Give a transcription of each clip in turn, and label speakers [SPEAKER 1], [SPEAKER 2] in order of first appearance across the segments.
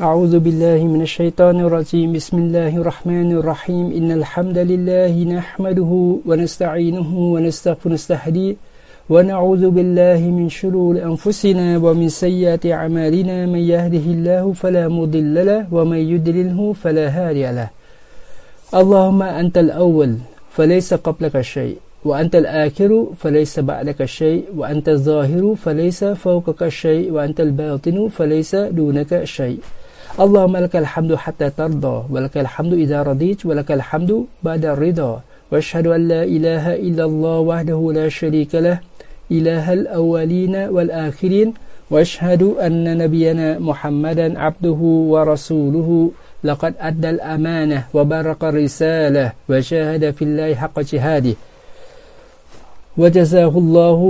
[SPEAKER 1] أعوذ بالله من الشيطان الرجيم. بسم الله الرحمن الرحيم. إن الحمد لله نحمده ونستعينه ونستغفر ونستهديه ونعوذ بالله من شرور أنفسنا ومن سيئات أعمالنا. من يهده الله فلا مضل له ومن يدلله فلا هادي له. اللهم أنت الأول فليس قبلك شيء وأنت الآخر فليس بعدك شيء وأنت الظاهر فليس فوقك شيء وأنت الباطن فليس دونك شيء. اللهم لك الحمد حتى ترضى ولك الحمد إذا رضيت ولك الحمد بعد الرضا. وأشهد أن لا إله إلا الله وحده لا شريك له إله الأولين والآخرين. وأشهد أن نبينا محمدا عبده ورسوله. لقد أدى الأمانة وبرق الرسالة وجاهد في الله حق جهاده. وجزاه الله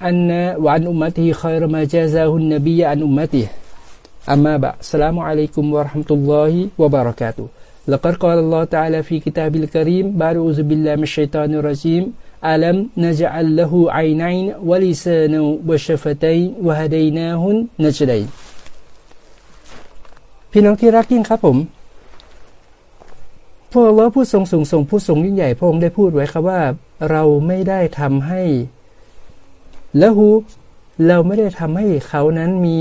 [SPEAKER 1] عنا وعن أمته خير ما جازاه النبي عن أمته. أما بعد السلام عليكم ورحمة الله وبركاته لقد قال الله تعالى في كتاب الكريم بعد أعوذ بالله من الشيطان الرجيم ألم نجعل له عينين ولسانا وشفتين وهديناه النجدين พี่น้องที่รักยิ่งครับผมพระองค์ผู้ทรงสูงส่งผู้ทรงยิ่งใหญ่พระองค์ได้พูดไว้ครับว่าเราไม่ได้ทำให้ละหูเราไม่ได้ทำให้เขานั้นมี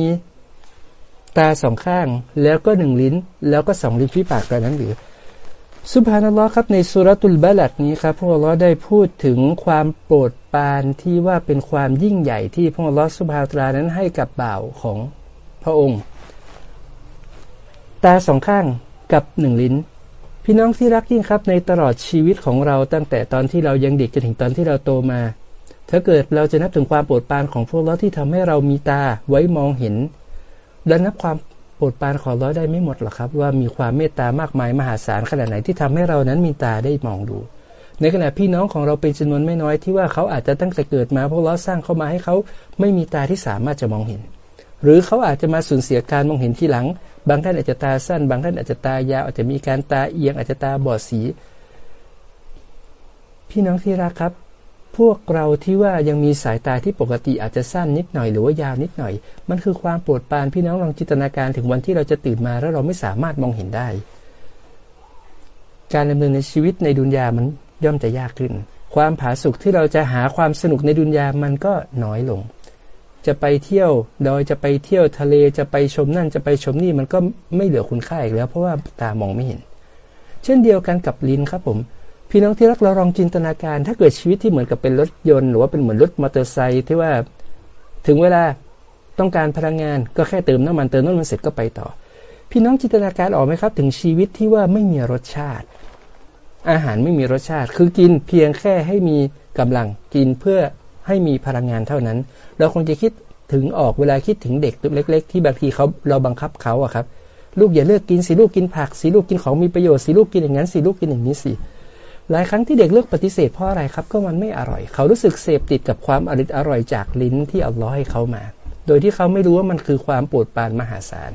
[SPEAKER 1] ตาสองข้าง แล้วก็หนึ่งลิ้น แล้วก็สองลิ้นฝีปากกันนั้นหรือสุภานัลลอฮ์ครับในสุรตุลบาลัดนี้ครับพระองค์ได้พูดถึงความโปรดปรานที่ว่าเป็นความยิ่งใหญ่ที่พระองค์สุภาตรานั้นให้กับบ่าวของพระองค์ ตาสองข้างกับหนึ่งลิ้น พี่น้องที่รักยิ่งครับในตลอดชีวิตของเราตั้งแต่ตอนที่เรายังเด็กจนถึงตอนที่เราโตมา ถ้าเกิดเราจะนับถึงความโปรดปรานของพวกเราที่ทำให้เรามีตาไว้มองเห็น และนับความโปรดปรานของเราได้ไม่หมดหรอกครับ ว่ามีความเมตตามากมายมหาศาลขนาดไหนที่ทำให้เรานั้นมีตาได้มองดู ในขณะพี่น้องของเราเป็นจำนวนไม่น้อยที่ว่าเขาอาจจะตั้งแต่เกิดมาพวกเราสร้างเข้ามาให้เขาไม่มีตาที่สามารถจะมองเห็น หรือเขาอาจจะมาสูญเสียการมองเห็นทีหลัง บางท่านอาจจะตาสั้น บางท่านอาจจะตายาวอาจจะมีการตาเอียงอาจจะตาบอดสี พี่น้องที่รักครับ พวกเราที่ว่ายังมีสายตาที่ปกติอาจจะสั้นนิดหน่อยหรือว่ายาวนิดหน่อย มันคือความปรดปานพี่น้องลองจินตนาการถึงวันที่เราจะตื่นมาแล้วเราไม่สามารถมองเห็นได้ การดำเนินในชีวิตในดุนยามันย่อมจะยากขึ้น ความผาสุกที่เราจะหาความสนุกในดุนยามันก็น้อยลง จะไปเที่ยวโดยจะไปเที่ยวทะเลจะไปชมนั่นจะไปชมนี่มันก็ไม่เหลือคุณค่าอีกแล้ว เพราะว่าตามองไม่เห็น เช่นเดียวกันกับลิ้นครับผม พี่น้องที่รักเราลองจินตนาการ ถ้าเกิดชีวิตที่เหมือนกับเป็นรถยนต์ หรือว่าเป็นเหมือนรถมอเตอร์ไซค์ที่ว่าถึงเวลาต้องการพลังงานก็แค่เติมน้ำมันเติมน้ำมันเสร็จก็ไปต่อ พี่น้องจินตนาการออกไหมครับ ถึงชีวิตที่ว่าไม่มีรสชาติ อาหารไม่มีรสชาติ คือกินเพียงแค่ให้มีกำลังกินเพื่อให้มีพลังงานเท่านั้น เราคงจะคิดถึงออกเวลาคิดถึงเด็กตัวเล็ก ๆ ที่บางทีเขาเราบังคับเขาอะครับ ลูกอย่าเลิกกินสิลูกกินผักสิลูกกินของมีประโยชน์สิลูกกินอย่างนั้นสิลูกกินอย่างนี้สิ หลายครั้งที่เด็กเลือกปฏิเสธเพราะอะไรครับก็มันไม่อร่อย เขารู้สึกเสพติดกับความอริดอร่อยจากลิ้นที่อัลลอฮ์ให้เขามา โดยที่เขาไม่รู้ว่ามันคือความปรดปานมหาศาล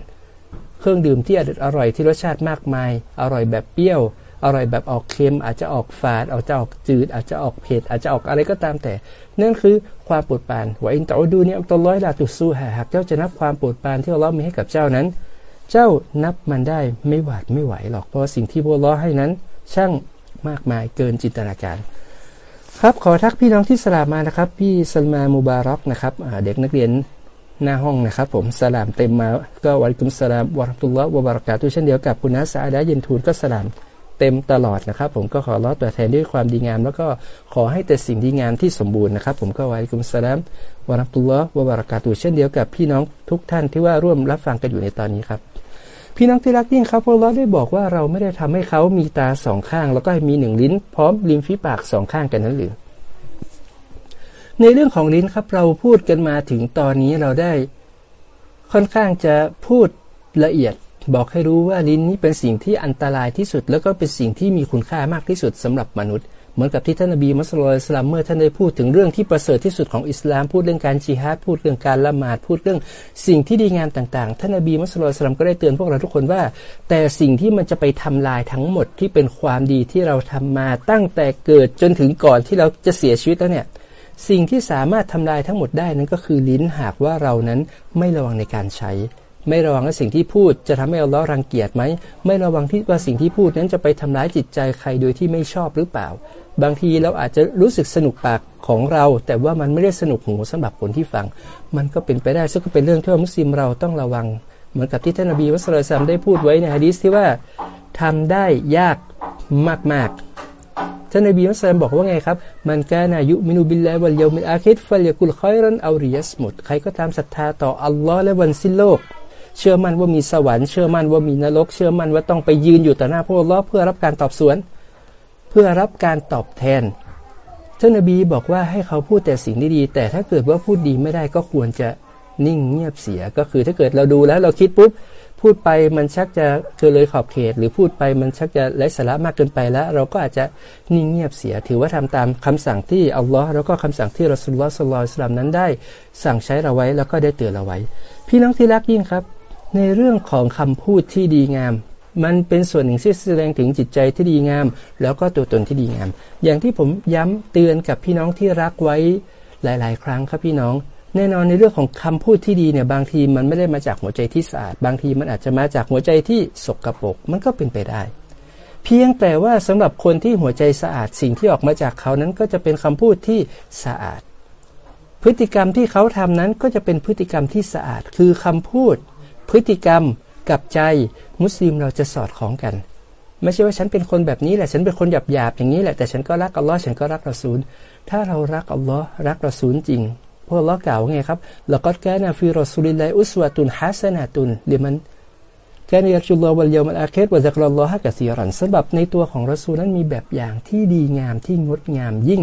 [SPEAKER 1] เครื่องดื่มที่อริดอร่อยที่รสชาติมากมาย อร่อยแบบเปรี้ยว อร่อยแบบออกเค็ม อาจจะออกฝาดอาจจะออกจืด อาจจะออกเผ็ดอาจจะออกอะไรก็ตามแต่ นั่นคือความปรดปานว่าอินตอดูเนี่ยอัลลอฮ์ลาตุสู้หากเจ้าจะนับความปรดปานที่อัลลอฮ์มีให้กับเจ้านั้น เจ้านับมันได้ไม่หวาดไม่ไหวหรอกเพราะสิ่งที่พระอัลลอฮ์ให้นั้น ช่าง มากมายเกินจินตนาการ ครับขอทักพี่น้องที่สลามมานะครับ พี่สลมามูบารอกนะครับเด็กนักเรียนหน้าห้องนะครับ ผมสลามเต็มมาก็วะลิกุมสลามวะรัตุลลอฮ์วะบารักาตุเช่นเดียวกับคุณนัสอาดาเย็นทูลก็สลามเต็มตลอดนะครับ ผมก็ขอรอตัวแทนด้วยความดีงาม แล้วก็ขอให้แต่สิ่งดีงามที่สมบูรณ์นะครับ ผมก็วะลิกุมสลามวะรัตุลลอฮ์วะบารักาตุเช่นเดียวกับพี่น้องทุกท่านที่ว่าร่วมรับฟังกันอยู่ในตอนนี้ครับ พี่น้องที่รักยิ่งครับพระลอได้บอกว่าเราไม่ได้ทำให้เขามีตาสองข้าง แล้วก็มีหนึ่งลิ้น พร้อมริมฝีปากสองข้างกันนั้นหรือ ในเรื่องของลิ้นครับเราพูดกันมาถึงตอนนี้เราได้ค่อนข้างจะพูดละเอียดบอกให้รู้ว่าลิ้นนี้เป็นสิ่งที่อันตรายที่สุด แล้วก็เป็นสิ่งที่มีคุณค่ามากที่สุดสำหรับมนุษย์ มือนกับที่ท่านนบีมุสลิมสลามเมื่อท่านได้พูดถึงเรื่องที่ประเสริฐที่สุดของอิสลามพูดเรื่องการจิฮาดพูดเรื่องการละหมาดพูดเรื่องสิ่งที่ดีงามต่าง ๆ ท่านนบีมุสลิมสลามก็ได้เตือนพวกเราทุกคนว่า แต่สิ่งที่มันจะไปทำลายทั้งหมดที่เป็นความดีที่เราทำมาตั้งแต่เกิดจนถึงก่อนที่เราจะเสียชีวิตแล้วเนี่ยสิ่งที่สามารถทำลายทั้งหมดได้นั้นก็คือลิ้นหากว่าเรานั้นไม่ระวังในการใช้ ไม่ระวังว่าสิ่งที่พูดจะทำให้อัลลอฮ์รังเกียจไหมไม่ระวังที่ว่าสิ่งที่พูดนั้นจะไปทำร้ายจิตใจใครโดยที่ไม่ชอบหรือเปล่า บางทีเราอาจจะรู้สึกสนุกปากของเรา แต่ว่ามันไม่ได้สนุกหูสำหรับคนที่ฟัง มันก็เป็นไปได้ซึ่งก็เป็นเรื่องที่มุสลิมเราต้องระวัง เหมือนกับที่ท่านนบีมุสลิมได้พูดไว้ในฮะดีษที่ว่าทำได้ยากมากๆท่านนบีมุสลิมบอกว่าไงครับ มันกานายุมินุบิลลาวัลยามิลอาคิดฟัลยกุลคอยรันเอาริยัสมุดใครก็ตามศรัทธาต่ออัลลอฮ์และวันสิ้นโลกเชื่อมั่นว่ามีสวรรค์เชื่อมั่นว่ามีนรก เชื่อมั่นว่าต้องไปยืนอยู่ต่อหน้าพระอัลลอฮ์เพื่อรับการตอบสวน เพื่อรับการตอบแทนท่านนบีบอกว่าให้เขาพูดแต่สิ่งดีๆแต่ถ้าเกิดว่าพูดดีไม่ได้ก็ควรจะนิ่งเงียบเสียก็คือถ้าเกิดเราดูแล้วเราคิดปุ๊บพูดไปมันชักจะเกินเลยขอบเขต หรือพูดไปมันชักจะไร้สาระมากเกินไปแล้ว เราก็อาจจะนิ่งเงียบเสีย ถือว่าทำตามคำสั่งที่อัลลอฮ์แล้วก็คำสั่งที่รอสุลลอฮ์สุลลัลสลามนั้นได้ สั่งใช้เราไว้แล้วก็ได้เตือนเราไว้ พี่น้องที่รักยิ่งครับ ในเรื่องของคำพูดที่ดีงาม มันเป็นส่วนหนึ่งที่แสดงถึงจิตใจที่ดีงาม แล้วก็ตัวตนที่ดีงาม อย่างที่ผมย้ำเตือนกับพี่น้องที่รักไว้หลาย ๆ ครั้งครับพี่น้อง แน่นอนในเรื่องของคำพูดที่ดีเนี่ยบางทีมันไม่ได้มาจากหัวใจที่สะอาด บางทีมันอาจจะมาจากหัวใจที่สกรปรกมันก็เป็นไปได้ เพียงแต่ว่าสำหรับคนที่หัวใจสะอาดสิ่งที่ออกมาจากเขานั้นก็จะเป็นคำพูดที่สะอาด พฤติกรรมที่เขาทำนั้นก็จะเป็นพฤติกรรมที่สะอาด คือคำพูด พฤติกรรม กับใจมุสลิมเราจะสอดคล้องกัน ไม่ใช่ว่าฉันเป็นคนแบบนี้แหละ ฉันเป็นคนหยาบหยาบอย่างนี้แหละ แต่ฉันก็รักอัลลอฮ์ฉันก็รักรอซูลถ้าเรารักอัลลอฮ์รักรอซูลจริงพวกเรากล่าวไงครับแล้วก็แกนะฟิรอสุลิลลอุสวะตุนฮัสนะตุนเดี๋ยมันแกนยัจุลลอวัลยามัลอาเคตวะซักรลลอฮะกะซีรันสำหรับในตัวของรอซูลนั้นมีแบบอย่างที่ดีงามที่งดงามยิ่ง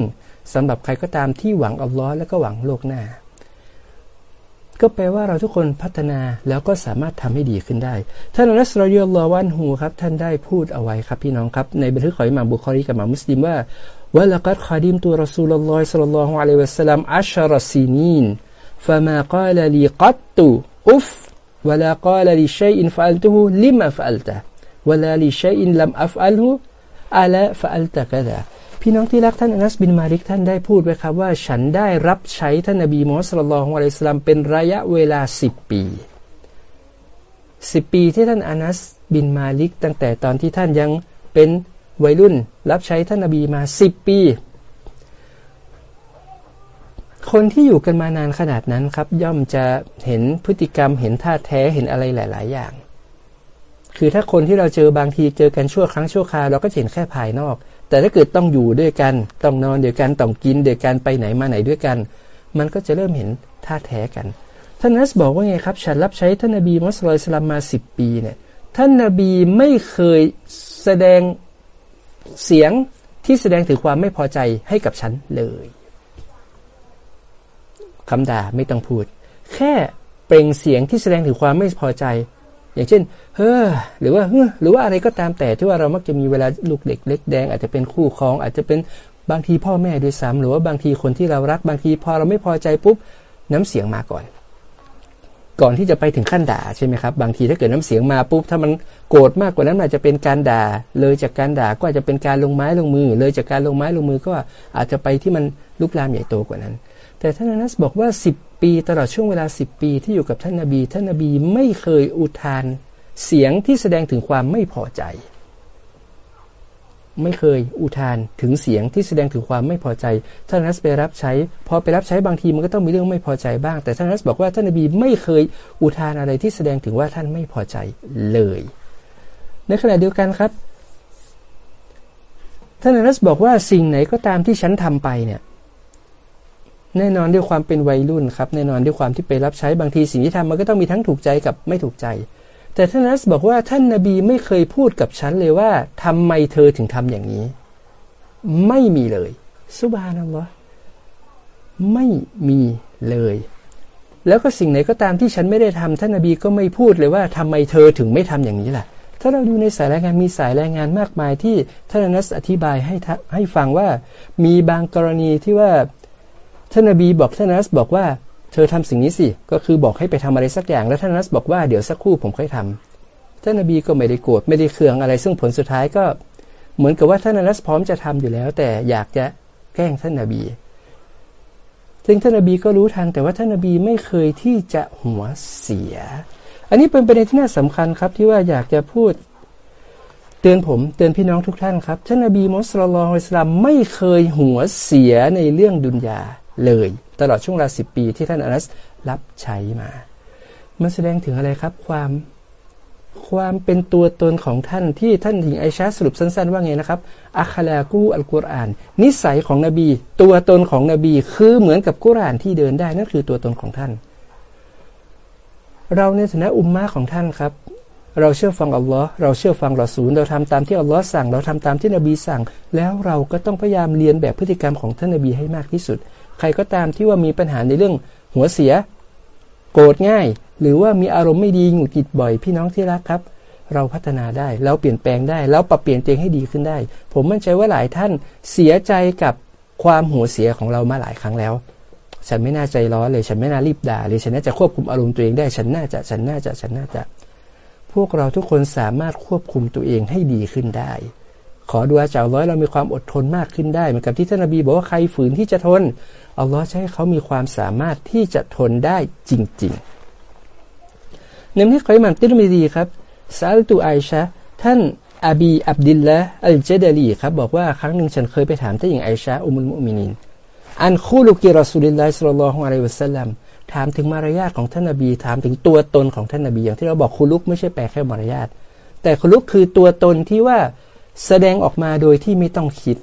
[SPEAKER 1] สำหรับใครก็ตามที่หวังอัลลอฮ์และก็หวังโลกหน้า ก็แปลว่าเราทุกคนพัฒนาแล้วก็สามารถทำให้ดีขึ้นได้ ท่านอะนัส رضي الله عنه ครับ ท่านได้พูดเอาไว้ครับพี่น้องครับ ในบันทึกของอิหม่ามบุคอรีกับอิหม่ามมุสลิมว่า ولقد خدمت رسول الله صلى الله عليه وسلم عشر سنين فما قال لي قط أف ولا قال لشيء فعلته لم فعلت ولا لشيء لم أفعلهอะลาฟะอัลตะกะดา พี่น้องที่รักท่านอนัสบินมาลิกท่านได้พูดไว้ครับว่า ฉันได้รับใช้ท่านนบีมูฮัมมัดสุลลัลของอะลัยสลามเป็นระยะเวลาสิบปีสิบปีที่ท่านอนัสบินมาลิก ตั้งแต่ตอนที่ท่านยังเป็นวัยรุ่น รับใช้ท่านนบีมาสิบปี คนที่อยู่กันมานานขนาดนั้นครับ ย่อมจะเห็นพฤติกรรมเห็นท่าแท้เห็นอะไรหลาย ๆ อย่าง คือถ้าคนที่เราเจอบางทีเจอกันชั่วครั้งชั่วคราวเราก็เห็นแค่ภายนอก แต่ถ้าเกิดต้องอยู่ด้วยกัน ต้องนอนเดียวกัน ต้องกินเดียวกัน ไปไหนมาไหนด้วยกัน มันก็จะเริ่มเห็นท่าแท้กัน ท่านนัสบอกว่าไงครับ ฉันรับใช้ท่านนบีมุสลิมมาสิบปีเนี่ย ท่านนบีไม่เคยแสดงเสียงที่แสดงถึงความไม่พอใจให้กับฉันเลยคำด่าไม่ต้องพูด แค่เปล่งเสียงที่แสดงถึงความไม่พอใจ อย่างเช่น เฮ้อหรือว่าเฮ้อหรือว่าอะไรก็ตามแต่ที่ว่าเรามักจะมีเวลาลูกเด็กเล็กแดง อาจจะเป็นคู่ครอง อาจจะเป็นบางทีพ่อแม่ด้วยซ้ำหรือว่าบางทีคนที่เรารักบางทีพอเราไม่พอใจปุ๊บน้ำเสียงมาก่อน ก่อนที่จะไปถึงขั้นด่าใช่ไหมครับ บางทีถ้าเกิดน้ำเสียงมาปุ๊บถ้ามันโกรธมากกว่านั้นอาจจะเป็นการด่า เลยจากการด่าก็อาจจะเป็นการลงไม้ลงมือ เลยจากการลงไม้ลงมือก็อาจจะไปที่มันลุกลามใหญ่โตกว่านั้น แต่ท่านนัสบอกว่า10ปีตลอดช่วงเวลา10ปีที่อยู่กับท่านนาบี ท่านนาบีไม่เคยอุทานเสียงที่แสดงถึงความไม่พอใจ ไม่เคยอุทานถึงเสียงที่แสดงถึงความไม่พอใจ ท่านนัสไปรับใช้ พอไปรับใช้บางทีมันก็ต้องมีเรื่องไม่พอใจบ้าง แต่ท่านนัสบอกว่าท่านนบีไม่เคยอุทานอะไรที่แสดงถึงว่าท่านไม่พอใจเลย ในขณะเดียวกันครับท่านนัสบอกว่าสิ่งไหนก็ตามที่ฉันทำไปเนี่ย แน่นอนด้วยความเป็นวัยรุ่นครับแน่นอนด้วยความที่ไปรับใช้บางทีสิ่งที่ทำมันก็ต้องมีทั้งถูกใจกับไม่ถูกใจ แต่ท่านนัสบอกว่าท่านนาบีไม่เคยพูดกับฉันเลยว่าทำไมเธอถึงทำอย่างนี้ ไม่มีเลยสุบานัลลอฮ์ไม่มีเลย แล้วก็สิ่งไหนก็ตามที่ฉันไม่ได้ทำท่านนาบีก็ไม่พูดเลยว่าทำไมเธอถึงไม่ทำอย่างนี้ล่ะถ้าเราดูในสายรายงานมีสายรายงานมากมายที่ท่านนัสอธิบายให้ให้ฟังว่า มีบางกรณีที่ว่า ท่านนบีบอกท่านนัสบอกว่า เธอทำสิ่งนี้สิ ก็คือบอกให้ไปทำอะไรสักอย่าง แล้วท่านนัสบอกว่าเดี๋ยวสักครู่ผมค่อยทำท่านนบีก็ไม่ได้โกรธไม่ได้เคืองอะไร ซึ่งผลสุดท้ายก็เหมือนกับว่าท่านนัสพร้อมจะทำอยู่แล้ว แต่อยากจะแกล้งท่านนบี ซึ่งท่านนบีก็รู้ทัน แต่ว่าท่านนบีไม่เคยที่จะหัวเสีย อันนี้เป็นประเด็นที่น่าสำคัญครับที่ว่าอยากจะพูดเตือนผมเตือนพี่น้องทุกท่านครับท่านนบีมุสลิมอิสลามไม่เคยหัวเสียในเรื่องดุนยา เลย ตลอดช่วงเวลาสิบปีที่ท่านอานัสรับใช้มามันแสดงถึงอะไรครับความความเป็นตัวตนของท่านที่ท่านหญิงไอชาสรุปสั้น ๆ ว่าไงนะครับอัคลากูอัลกุรอาน นิสัยของนบี ตัวตนของนบีคือเหมือนกับกุรอานที่เดินได้นั่นคือตัวตนของท่าน เราในฐานะอุมมาของท่านครับ เราเชื่อฟังอัลลอฮ์เราเชื่อฟังรอซูลเราทำตามที่อัลลอฮ์สั่ง เราทำตามที่นบีสั่ง แล้วเราก็ต้องพยายามเรียนแบบพฤติกรรมของท่านนบีให้มากที่สุด ใครก็ตามที่ว่ามีปัญหาในเรื่องหัวเสีย โกรธง่าย หรือว่ามีอารมณ์ไม่ดีหงุดหงิดบ่อยพี่น้องที่รักครับ เราพัฒนาได้เราเปลี่ยนแปลงได้แล้วปรับเปลี่ยนตัวเองให้ดีขึ้นได้ ผมมั่นใจว่าหลายท่านเสียใจกับความหัวเสียของเรามาหลายครั้งแล้ว ฉันไม่น่าใจร้อนเลย ฉันไม่น่ารีบด่าเลยฉันน่าจะควบคุมอารมณ์ตัวเองได้ ฉันน่าจะฉันน่าจะฉันน่าจะ พวกเราทุกคนสามารถควบคุมตัวเองให้ดีขึ้นได้ ขอดูอาจารย์ร้อยเรามีความอดทนมากขึ้นได้เหมือนกับที่ท่านนบีบอกว่าใครฝืนที่จะทน อัลลอฮ์ใช้เขามีความสามารถที่จะทนได้จริงๆในที่คอยมันติรมิดีครับซาลตูไอชะท่านอบีอับดิลละอัลเจเดลีครับบอกว่าครั้งหนึ่งฉันเคยไปถามท่านหญิงไอชะอุมุลมุมินิน อันคูลุกิรอสุลิลลาฮิสุลลัลฮุอะลัยฮิวะสัลลัมถามถึงมารยาทของท่านนบี ถามถึงตัวตนของท่านนบี อย่างที่เราบอกคุลุกไม่ใช่แปลแค่มารยาทแต่คุลุกคือตัวตนที่ว่าแสดงออกมาโดยที่ไม่ต้องคิด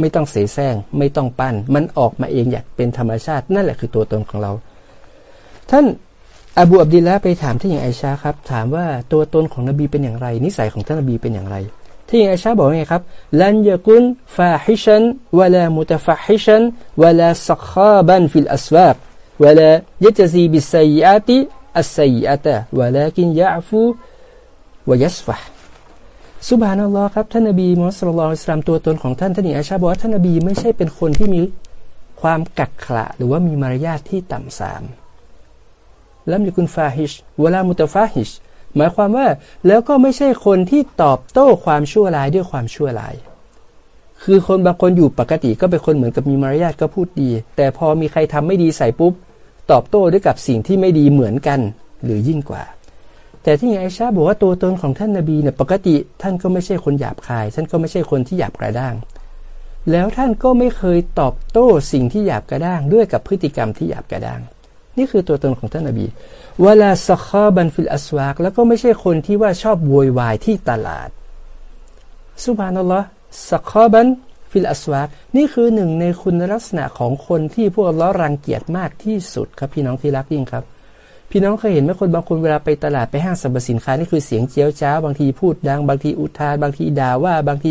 [SPEAKER 1] ไม่ต้องเสแสร้งไม่ต้องปั้น มันออกมาเองอยากเป็นธรรมชาติ นั่นแหละคือตัวตนของเรา ท่านอบูอับดิลละไปถามที่อย่างไอชาครับ ถามว่าตัวตนของนบีเป็นอย่างไร นิสัยของท่านนบีเป็นอย่างไรที่อย่างไอชาบอกไงครับلم يكن فاحشا ولا متفحشا ولا سخابا في الأسواق ولا يجزي بالسيئة السيئة ولكن يعفو ويصفح سبحان الله ครับท่านนบีมุสลิมอิสลามตัวตนของท่านท่านอิอาชาบอกว่าท่านนบีไม่ใช่เป็นคนที่มีความกักขระหรือว่ามีมารยาทที่ต่ำสามลัมยกุนฟาฮิชเวลามุตฟาฮิชหมายความว่าแล้วก็ไม่ใช่คนที่ตอบโต้ความชั่วร้ายด้วยความชั่วร้าย คือคนบางคนอยู่ปกติก็เป็นคนเหมือนกับมีมารยาทก็พูดดี แต่พอมีใครทำไม่ดีใส่ปุ๊บ ตอบโต้ด้วยกับสิ่งที่ไม่ดีเหมือนกัน หรือยิ่งกว่า แต่ที่ไอชาบอกว่าตัวตนของท่านนาบีเนี่ยปกติท่านก็ไม่ใช่คนหยาบคาย ท่านก็ไม่ใช่คนที่หยาบกระด้าง แล้วท่านก็ไม่เคยตอบโต้สิ่งที่หยาบกระด้าง ด้วยกับพฤติกรรมที่หยาบกระด้าง นี่คือตัวตนของท่านนบีولا سخابا في الأسواق แล้วก็ไม่ใช่คนที่ว่าชอบโวยวายที่ตลาดسبحان الله سخابا في الأسواق นี่คือหนึ่งในคุณลักษณะของคนที่พวกเรารังเกียจมากที่สุดครับพี่น้องที่รักยิ่งครับ พี่น้องเคยเห็นไหมคนบางคนเวลาไปตลาดไปห้างสรรพสินค้านี่คือเสียงเจี๊ยวจ๊าวบางทีพูดดังบางทีอุทานบางทีด่าว่าบางที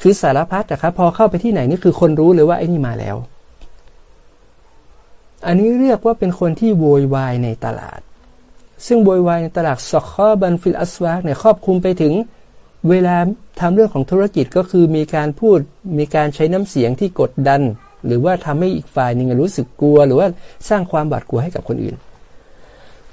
[SPEAKER 1] คือสารพัดแต่ครับพอเข้าไปที่ไหนนี่คือคนรู้เลยว่าไอ้นี่มาแล้ว อันนี้เรียกว่าเป็นคนที่โวยวายในตลาด ซึ่งโวยวายในตลาดสคอบันฟิลอัสวากเนี่ยครอบคลุมไปถึงเวลาทำเรื่องของธุรกิจก็คือมีการพูดมีการใช้น้ำเสียงที่กดดัน หรือว่าทำให้อีกฝ่ายหนึ่งรู้สึกกลัว หรือว่าสร้างความบาดกลัวให้กับคนอื่น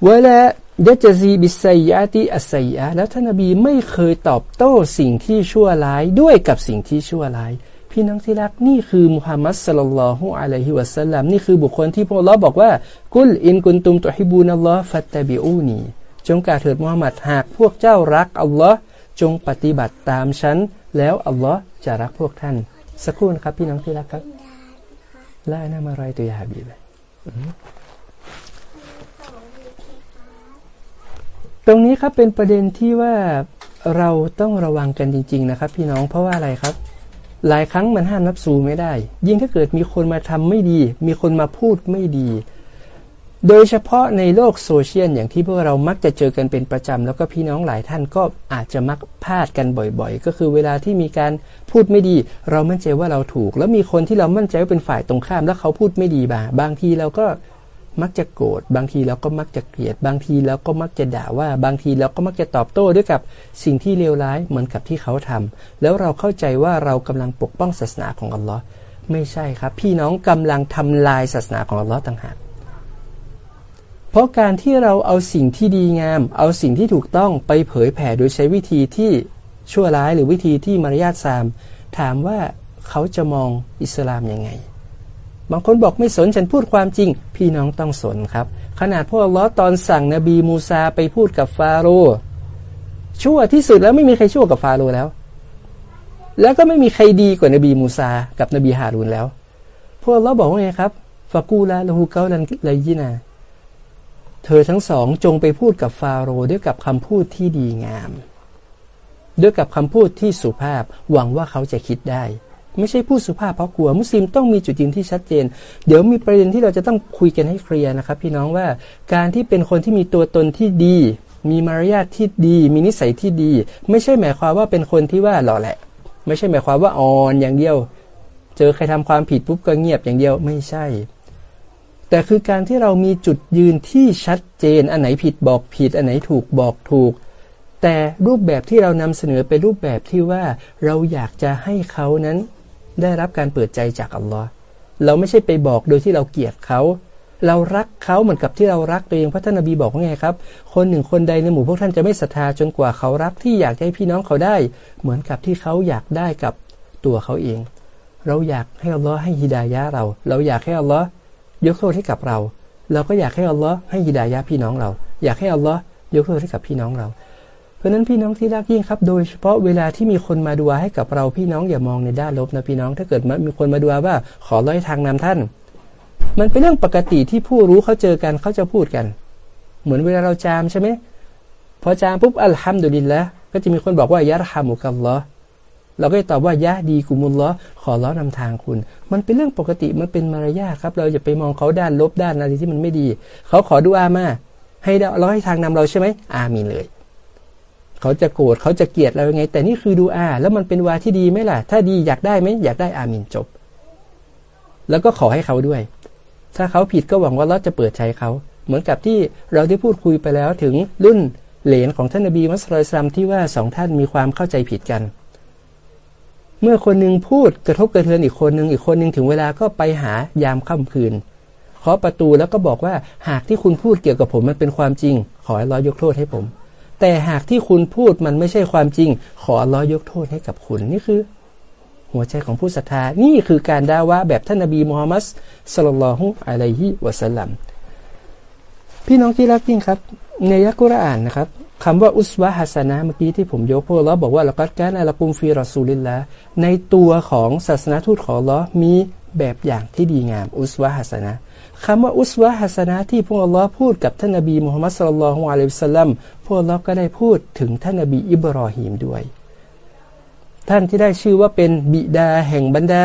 [SPEAKER 1] เวลาเดจซีบิสัยาติอัสยะแล้วท่านนบีไม่เคยตอบโต้สิ่งที่ชั่วร้ายด้วยกับสิ่งที่ชั่วร้าย พี่น้องที่รักนี่คือมุฮัมมัดสัลลัลลอฮุอะลัยฮิวะสัลลัมนี่คือบุคคลที่พระองค์บอกว่า กุลอินกุนตุมตุฮิบูนัลลอฮ์ฟัตตบิอูนีจงกล่าวเถิดมุฮัมมัดหากพวกเจ้ารักอัลลอฮ์จงปฏิบัติตามฉัน แล้วอัลลอฮ์จะรักพวกท่าน สักครู่นะครับพี่น้องที่รักครับลานามาไรตัวยาฮบีบ ตรงนี้ครับเป็นประเด็นที่ว่าเราต้องระวังกันจริง ๆ นะครับ พี่น้องเพราะว่าอะไรครับ หลายครั้งมันห้ามนับสูไม่ได้ ยิ่งถ้าเกิดมีคนมาทำไม่ดี มีคนมาพูดไม่ดี โดยเฉพาะในโลกโซเชียลอย่างที่พวกเรามักจะเจอกันเป็นประจำแล้วก็พี่น้องหลายท่านก็อาจจะมักพลาดกันบ่อยๆ ก็คือเวลาที่มีการพูดไม่ดี เรามั่นใจว่าเราถูก แล้วมีคนที่เรามั่นใจว่าเป็นฝ่ายตรงข้าม แล้วเขาพูดไม่ดีบ้างบางทีเราก็ มักจะโกรธบางทีเราก็มักจะเกลียด บางทีเราก็มักจะด่าว่า บางทีเราก็มักจะตอบโต้ด้วยกับสิ่งที่เลวร้ายเหมือนกับที่เขาทำแล้วเราเข้าใจว่าเรากำลังปกป้องศาสนาของอัลลอฮ์ไม่ใช่ครับ พี่น้องกำลังทำลายศาสนาของอัลลอฮ์ต่างหากเพราะการที่เราเอาสิ่งที่ดีงาม เอาสิ่งที่ถูกต้องไปเผยแผ่โดยใช้วิธีที่ชั่วร้ายหรือวิธีที่มารยาทซาม ถามว่าเขาจะมองอิสลามยังไง บางคนบอกไม่สนฉันพูดความจริง พี่น้องต้องสนครับ ขนาดพวกล้อตอนสั่งนบีมูซาไปพูดกับฟาโรห์ชั่วที่สุดแล้วไม่มีใครชั่วกับฟาโรห์แล้ว แล้วก็ไม่มีใครดีกว่านบีมูซากับนบีฮารูนแล้ว พวกเราบอกว่าไงครับฟากูลาละฮูเกาลันไลยินาเธอทั้งสองจงไปพูดกับฟาโรห์ด้วยกับคำพูดที่ดีงาม ด้วยกับคำพูดที่สุภาพหวังว่าเขาจะคิดได้ ไม่ใช่พูดสุภาพเพราะกลัว มุสลิมต้องมีจุดยืนที่ชัดเจน เดี๋ยวมีประเด็นที่เราจะต้องคุยกันให้เคลียร์นะครับ พี่น้องว่าการที่เป็นคนที่มีตัวตนที่ดี มีมารยาทที่ดี มีนิสัยที่ดี ไม่ใช่หมายความว่าเป็นคนที่ว่าหล่อแหละ ไม่ใช่หมายความว่าอ่อนอย่างเดียว เจอใครทำความผิดปุ๊บก็เงียบอย่างเดียวไม่ใช่ แต่คือการที่เรามีจุดยืนที่ชัดเจน อันไหนผิดบอกผิด อันไหนถูกบอกถูกแต่รูปแบบที่เรานำเสนอเป็นรูปแบบที่ว่าเราอยากจะให้เขานั้น ได้รับการเปิดใจจากอัลลอฮ์เราไม่ใช่ไปบอกโดยที่เราเกลียดเขา เรารักเขาเหมือนกับที่เรารักตัวเองพระท่านนบีบอกว่าไงครับ คนหนึ่งคนใดในหมู่พวกท่านจะไม่ศรัทธาจนกว่าเขารักที่อยากให้พี่น้องเขาได้ เหมือนกับที่เขาอยากได้กับตัวเขาเอง เราอยากให้อัลลอฮ์ให้ฮิดายะเรา เราอยากให้อัลลอฮ์ยกโทษให้กับเรา เราก็อยากให้อัลลอฮ์ให้ฮิดายะพี่น้องเรา อยากให้อัลลอฮ์ยกโทษให้กับพี่น้องเรา เพราะนั้นพี่น้องที่รักยิ่งครับ โดยเฉพาะเวลาที่มีคนมาดูอาให้กับเราพี่น้องอย่ามองในด้านลบนะพี่น้อง ถ้าเกิดมีคนมาดูอาว่าขอร้อยทางนำท่าน มันเป็นเรื่องปกติที่ผู้รู้เขาเจอกันเขาจะพูดกัน เหมือนเวลาเราจามใช่ไหมพอจามปุ๊บอัลฮัมดุลิลละก็จะมีคนบอกว่ายะรฮามุกัลลอเราก็จะตอบว่ายะดีกุมุลล้อขอล้อนำทางคุณ มันเป็นเรื่องปกติมันเป็นมารยาทครับ เราอย่าไปมองเขาด้านลบด้านอะไรที่มันไม่ดี เขาขอดูอามา ให้เราให้ทางนำเราใช่ไหมอามีเลย เขาจะโกรธเขาจะเกลียดเรายังไง แต่นี่คือดูอาแล้วมันเป็นวาที่ดีไหมล่ะ ถ้าดีอยากได้ไหมอยากได้อามินจบ แล้วก็ขอให้เขาด้วย ถ้าเขาผิดก็หวังว่าเราจะเปิดใจเขา เหมือนกับที่เราได้พูดคุยไปแล้วถึงรุ่นเหลนของท่านนบีมัสลิมที่ว่าสองท่านมีความเข้าใจผิดกัน เมื่อคนหนึ่งพูดกระทบกระเทือนอีกคนหนึ่งอีกคนหนึ่งถึงเวลาก็ไปหายามค่ำคืนเคาะประตูแล้วก็บอกว่าหากที่คุณพูดเกี่ยวกับผมมันเป็นความจริง ขอร้อยยกโทษให้ผม แต่หากที่คุณพูดมันไม่ใช่ความจริง ขอร้อยยกโทษให้กับคุณนี่คือ หัวใจของผู้ศรัทธานี่คือการด่าวะแบบท่านนบีมูฮัมมัดสลลัลฮุอะลัยฮิวะสัลลัมพี่น้องที่รักยิ่งครับ ในยักกุรอานนะครับคำว่าอุสวะฮัสนะเมื่อกี้ที่ผมยกพวกเราบอกว่าละกัดการอัลกุมฟีรอซูลินละในตัวของศาสนาทูตของเรามีแบบอย่างที่ดีงาม อุสวะฮัสนะ คำว่าอุสวะฮัสนะที่พวกเราพูดกับท่านนบีมุฮัมมัดสุลลัลฮุอะลัยฮิสลัมพวกเราก็ได้พูดถึงท่านนบีอิบรอฮีมด้วย ท่านที่ได้ชื่อว่าเป็นบิดาแห่งบรรดา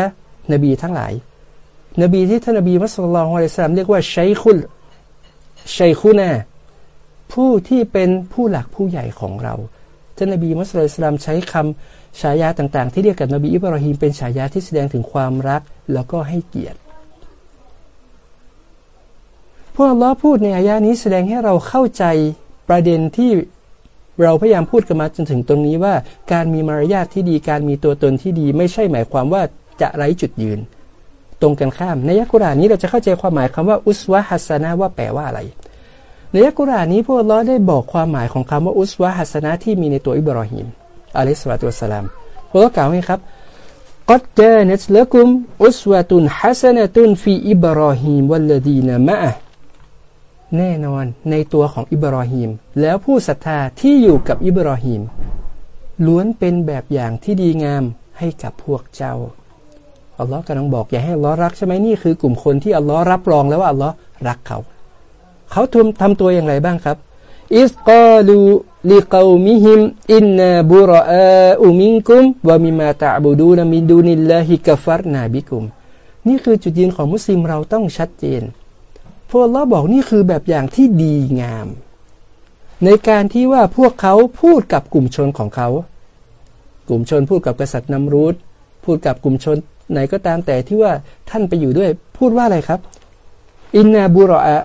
[SPEAKER 1] นบีทั้งหลาย นบีที่ท่านนบีมุฮัมมัดสุลลัลฮุอะลัยฮิสลัมเรียกว่าชัยคุลชัยคุนาผู้ที่เป็นผู้หลักผู้ใหญ่ของเราท่านนบีมุสลิมใช้คำฉายาต่างๆ ที่เรียกกับนบีอิบราฮิมเป็นฉายาที่แสดงถึงความรักแล้วก็ให้เกียรติ พวกเราพูดในอายานี้แสดงให้เราเข้าใจประเด็นที่เราพยายามพูดกันมาจนถึงตรงนี้ว่า การมีมารยาทที่ดีการมีตัวตนที่ดี ไม่ใช่หมายความว่าจะไร้จุดยืน ตรงกันข้าม ในยักกุรานี้เราจะเข้าใจความหมายคำว่า อุสวะฮัสนาว่าแปลว่าอะไร ในยักกุรานี้พวกเราได้บอกความหมายของคำว่าอุสวะฮัสนะที่มีในตัวอิบรอฮิมอะลัยฮิสสลาตุสลามพวกเรากล่าวไงครับกัดกานัตละกุมอุสวะตุนฮัสนะตุนฟีอิบรอฮิมวัลลดีนมะ แน่นอนในตัวของอิบรอฮิมแล้วผู้ศรัทธาที่อยู่กับอิบรอฮิมล้วนเป็นแบบอย่างที่ดีงามให้กับพวกเจ้าอัลลอฮ์กำลังบอกอย่าให้อัลลอฮ์รักใช่ไหมนี่คือกลุ่มคนที่อัลลอฮ์รับรองแล้วว่าอัลลอฮ์รักเขา เขาทำทำตัวอย่างไรบ้างครับإذ قالوا لقومهم إنا برآء منكم ومما تعبدون من دون الله كفرنا بكم นี่คือจุดยืนของมุสลิมเราต้องชัดเจน พวกเราบอกนี่คือแบบอย่างที่ดีงาม ในการที่ว่าพวกเขาพูดกับกลุ่มชนของเขา กลุ่มชนพูดกับกษัตริย์นำรูดพูดกับกลุ่มชนไหนก็ตามแต่ที่ว่าท่านไปอยู่ด้วย พูดว่าอะไรครับ อินนาบุรอา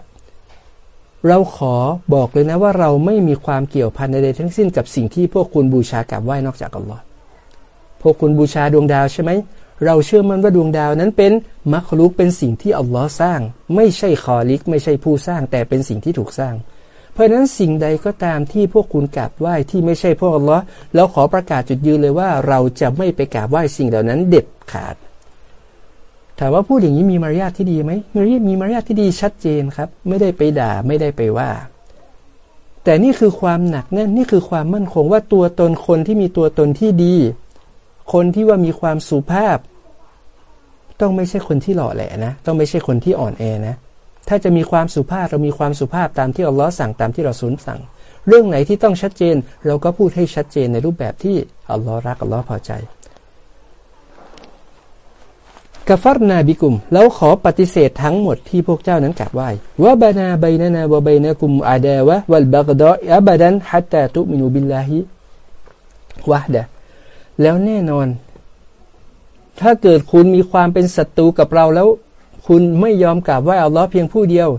[SPEAKER 1] เราขอบอกเลยนะว่าเราไม่มีความเกี่ยวพันใดๆทั้งสิ้นกับสิ่งที่พวกคุณบูชากราบไหว้นอกจากอัลลอฮ์พวกคุณบูชาดวงดาวใช่ไหม เราเชื่อมั่นว่าดวงดาวนั้นเป็นมัคลุกเป็นสิ่งที่อัลลอฮ์สร้าง ไม่ใช่คอลิก ไม่ใช่ผู้สร้าง แต่เป็นสิ่งที่ถูกสร้าง เพราะนั้นสิ่งใดก็ตามที่พวกคุณกราบไหว้ที่ไม่ใช่พวกอัลลอฮ์เราขอประกาศจุดยืนเลยว่าเราจะไม่ไปกราบไหว้สิ่งเหล่านั้นเด็ดขาดถามว่าพูดอย่างนี้มีมารยาทที่ดีไหมมารยาทมีมารยาทที่ดีชัดเจนครับ ไม่ได้ไปด่าไม่ได้ไปว่า แต่นี่คือความหนักแน่นนี่คือความมั่นคงว่าตัวตนคนที่มีตัวตนที่ดี คนที่ว่ามีความสุภาพ ต้องไม่ใช่คนที่หล่อแหละนะ ต้องไม่ใช่คนที่อ่อนแอนะ ถ้าจะมีความสุภาพเรามีความสุภาพตามที่อัลลอฮ์สั่งตามที่เราสุนสั่ง เรื่องไหนที่ต้องชัดเจน เราก็พูดให้ชัดเจนในรูปแบบที่อัลลอฮ์รักอัลลอฮ์พอใจกฟัรนาบิกุม แล้วขอปฏิเสธทั้งหมดที่พวกเจ้านั้นกล่าวไว้ว่าบานาบนานาวะบนากุมอาดาวะวัลบักดออับดันฮัตตาตุมินูบิลลาฮิوبدا แล้วแน่นอน ถ้าเกิดคุณมีความเป็นศัตรูกับเราแล้ว คุณไม่ยอมกราบไหว้อัลลอฮ์เพียงผู้เดียว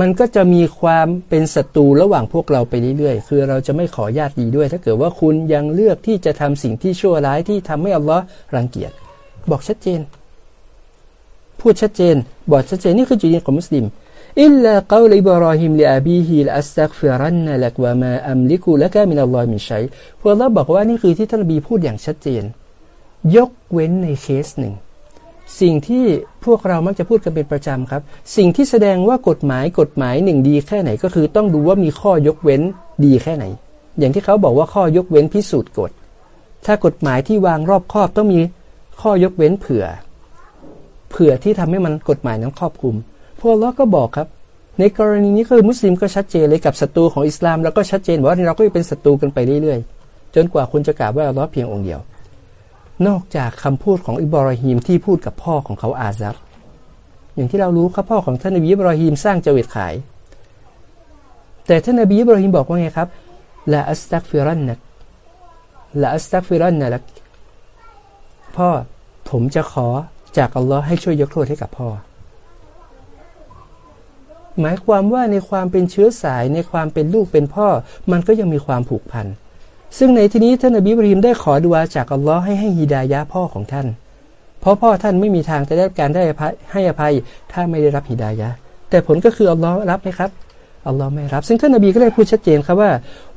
[SPEAKER 1] มันก็จะมีความเป็นศัตรูระหว่างพวกเราไปเรื่อยๆ คือเราจะไม่ขอญาติดีด้วย ถ้าเกิดว่าคุณยังเลือกที่จะทำสิ่งที่ชั่วร้ายที่ทำให้อัลลอฮ์รังเกียจ บอกชัดเจน พูดชัดเจน บอกชัดเจนนี่คือจุดยืนของมุสลิม إلا قول إبراهيم لأبيه لأستغفرن لك وما أملك لك من الله من شيءพวกเราบอกว่านี่คือที่ท่านบีพูดอย่างชัดเจน ยกเว้นในเคสหนึ่ง สิ่งที่พวกเรามักจะพูดกันเป็นประจำครับ สิ่งที่แสดงว่ากฎหมายกฎหมายหนึ่งดีแค่ไหนก็คือต้องดูว่ามีข้อยกเว้นดีแค่ไหน อย่างที่เขาบอกว่าข้อยกเว้นพิสูจน์กฎ ถ้ากฎหมายที่วางรอบครอบต้องมีข้อยกเว้นเผื่อ เผื่อที่ทำให้มันกฎหมายนั้นครอบคลุม พวกเราก็บอกครับ ในกรณีนี้คือมุสลิมก็ชัดเจนเลยกับศัตรูของอิสลามแล้วก็ชัดเจนว่าเราก็เป็นศัตรูกันไปเรื่อยๆ จนกว่าคุณจะกล่าวว่าอัลลอฮ์เพียงองค์เดียว นอกจากคำพูดของอิบราฮิมที่พูดกับพ่อของเขาอาซับอย่างที่เรารู้ครับพ่อของท่านนบีอิบราฮิมสร้างเจวิตขาย แต่ท่านนบีอิบราฮิมบอกว่าไงครับละอัสตักฟิรันนักละอัสตักฟิรันนักพ่อผมจะขอจากอัลลอฮ์ให้ช่วยยกโทษให้กับพ่อ หมายความว่าในความเป็นเชื้อสายในความเป็นลูกเป็นพ่อ มันก็ยังมีความผูกพัน ซึ่งในที่นี้ท่านอบีบรีมได้ขอดุอาจากอัลลอฮ์ให้ให้ฮิดายะพ่อของท่าน เพราะพ่อท่านไม่มีทางจะได้การได้ให้อภัย ถ้าไม่ได้รับฮิดายะ แต่ผลก็คืออัลลอฮ์รับไหมครับอัลลอฮ์ไม่รับ ซึ่งท่านอบีก็ได้พูดชัดเจนครับว่า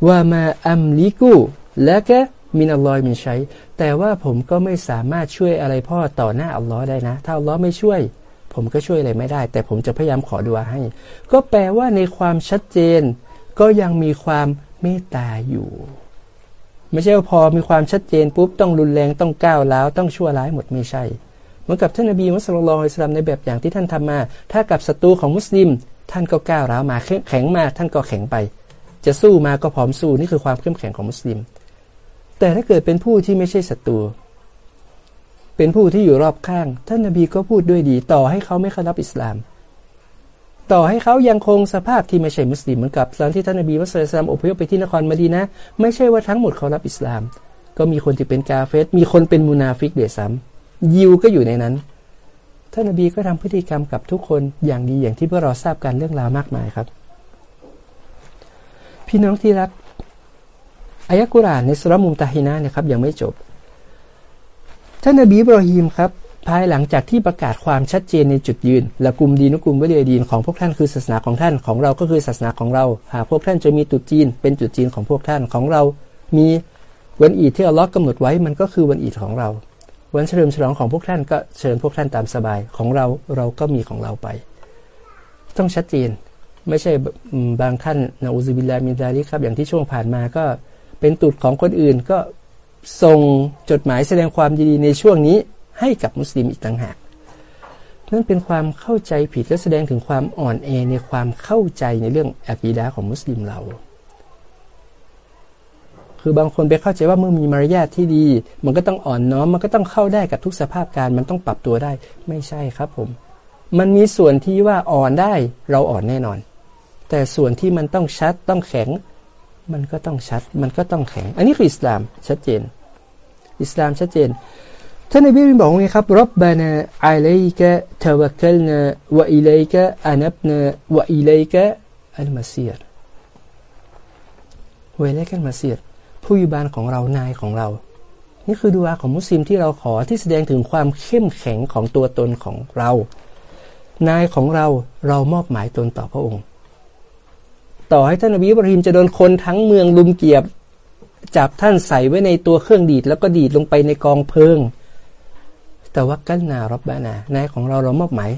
[SPEAKER 1] ว่ามาอัมลิกูและแกมินอัลลอฮ์มินใช้แต่ว่าผมก็ไม่สามารถช่วยอะไรพ่อต่อหน้าอัลลอฮ์ได้นะ ถ้าอัลลอฮ์ไม่ช่วย ผมก็ช่วยอะไรไม่ได้ แต่ผมจะพยายามขอดุอาให้ ก็แปลว่าในความชัดเจน ก็ยังมีความเมตตาอยู่ ไม่ใช่ว่าพอมีความชัดเจนปุ๊บต้องรุนแรงต้องก้าวร้าวต้องชั่วร้ายหมดไม่ใช่เหมือนกับท่านนบีมุสลิมอิสลามในแบบอย่างที่ท่านทำมา ถ้ากับศัตรูของมุสลิม ท่านก็ก้าวร้าวมาแข็งมาท่านก็แข็งไป จะสู้มาก็พร้อมสู้นี่คือความเข้มแข็งของมุสลิม แต่ถ้าเกิดเป็นผู้ที่ไม่ใช่ศัตรู เป็นผู้ที่อยู่รอบข้าง ท่านนบีก็พูดด้วยดี ต่อให้เขาไม่เข้ารับอิสลาม ต่อให้เขายังคงสภาพที่ไม่ใช่มุสลิมเหมือนกับตอนที่ท่านนบีมุสลิมอพยพไปที่นครมาดีนะไม่ใช่ว่าทั้งหมดเขารับอิสลาม ก็มีคนที่เป็นกาเฟรมีคนเป็นมูนาฟิกเดซัมยิวก็อยู่ในนั้นท่านนบีก็ทำพฤติกรรมกับทุกคนอย่างดีอย่างที่พวกเราทราบกันเรื่องราวมากมายครับ พี่น้องที่รักอายะฮ์กุรอานในซูเราะฮ์มุมตะฮินะฮ์นะครับยังไม่จบ ท่านนบีอิบรอฮีมครับ ภายหลังจากที่ประกาศความชัดเจนในจุดยืน และกลุ่มดีนุกลุ่มวิเดียดีนของพวกท่านคือศาสนาของท่านของเราก็คือศาสนาของเราหากพวกท่านจะมีจุดจีน เป็นจุดจีนของพวกท่านของเรา มีวันอีดที่อัลลอฮ์กำหนดไว้มันก็คือวันอีดของเรา วันเฉลิมฉลองของพวกท่านก็เชิญพวกท่านตามสบายของเราเราก็มีของเราไป ต้องชัดเจนไม่ใช่บางท่านนะอุซิบิลลามินดาลิครับอย่างที่ช่วงผ่านมาก็เป็นตุดของคนอื่นก็ ส่งจดหมายแสดงความยินดีในช่วงนี้ให้กับมุสลิมอีกต่างหากนั่นเป็นความเข้าใจผิดและแสดงถึงความอ่อนแอในความเข้าใจในเรื่องอักีดาของมุสลิมเรา คือบางคนไปเข้าใจว่าเมื่อมีมารยาทที่ดี มันก็ต้องอ่อนน้อม มันก็ต้องเข้าได้กับทุกสภาพการ มันต้องปรับตัวได้ ไม่ใช่ครับผม มันมีส่วนที่ว่าอ่อนได้เราอ่อนแน่นอน แต่ส่วนที่มันต้องชัดต้องแข็ง มันก็ต้องชัด มันก็ต้องแข็ง อันนี้คืออิสลามชัดเจน อิสลามชัดเจน ท่านนบีบอกไงครับรับบานาอัลัยกะทวคลนาวะอิลัยกะอานับนาวะอิลัยกะอัลมาซีรวอิลัยกะอัลมาซีรผู้ยุบานของเรา นายของเรา นี่คือดูอาของมุสลิมที่เราขอที่แสดงถึงความเข้มแข็งของตัวตนของเรา นายของเราเรามอบหมายตนต่อพระองค์ ต่อให้ท่านอบีบรหิมจะโดนคนทั้งเมืองลุมเกียบ จับท่านใส่ไว้ในตัวเครื่องดีด แล้วก็ดีดลงไปในกองเพลิง แต่ว่ากันนารบบานานายของเราเรามอบหมาย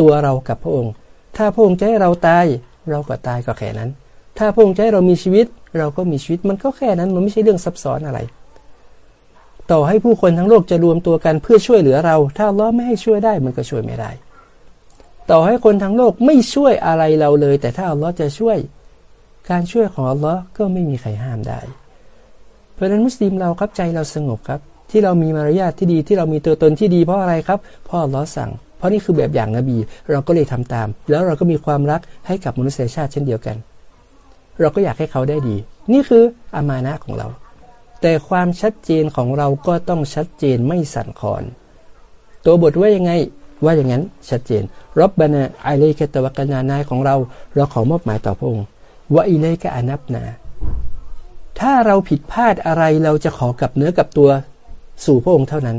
[SPEAKER 1] ตัวเรากับพระองค์ ถ้าพระองค์จะให้เราตาย เราก็ตายก็แค่นั้น ถ้าพระองค์จะให้เรามีชีวิต เราก็มีชีวิตมันก็แค่นั้น มันไม่ใช่เรื่องซับซ้อนอะไร ต่อให้ผู้คนทั้งโลกจะรวมตัวกันเพื่อช่วยเหลือเรา ถ้าล้อไม่ให้ช่วยได้มันก็ช่วยไม่ได้ ต่อให้คนทั้งโลกไม่ช่วยอะไรเราเลย แต่ถ้าอัลลอฮ์จะช่วย การช่วยของอัลลอฮ์ก็ไม่มีใครห้ามได้ เพราะนั้นมุสลิมเราครับใจเราสงบครับ ที่เรามีมารยาทที่ดีที่เรามีตัวตนที่ดีเพราะอะไรครับเพราะอัลลอฮ์สั่ง เพราะนี่คือแบบอย่างนบี เราก็เลยทำตาม แล้วเราก็มีความรักให้กับมนุษยชาติเช่นเดียวกัน เราก็อยากให้เขาได้ดี นี่คืออามานะของเรา แต่ความชัดเจนของเราก็ต้องชัดเจนไม่สั่นคลอน ตัวบทว่ายังไง ว่าอย่างนั้นชัดเจนรบบานาไอเลกตวกนานายของเรา เราขอมอบหมายต่อพระองค์ว่าอิเลกะอนับนา ถ้าเราผิดพลาดอะไรเราจะขอกับเนื้อกับตัวสู่พระองค์เท่านั้น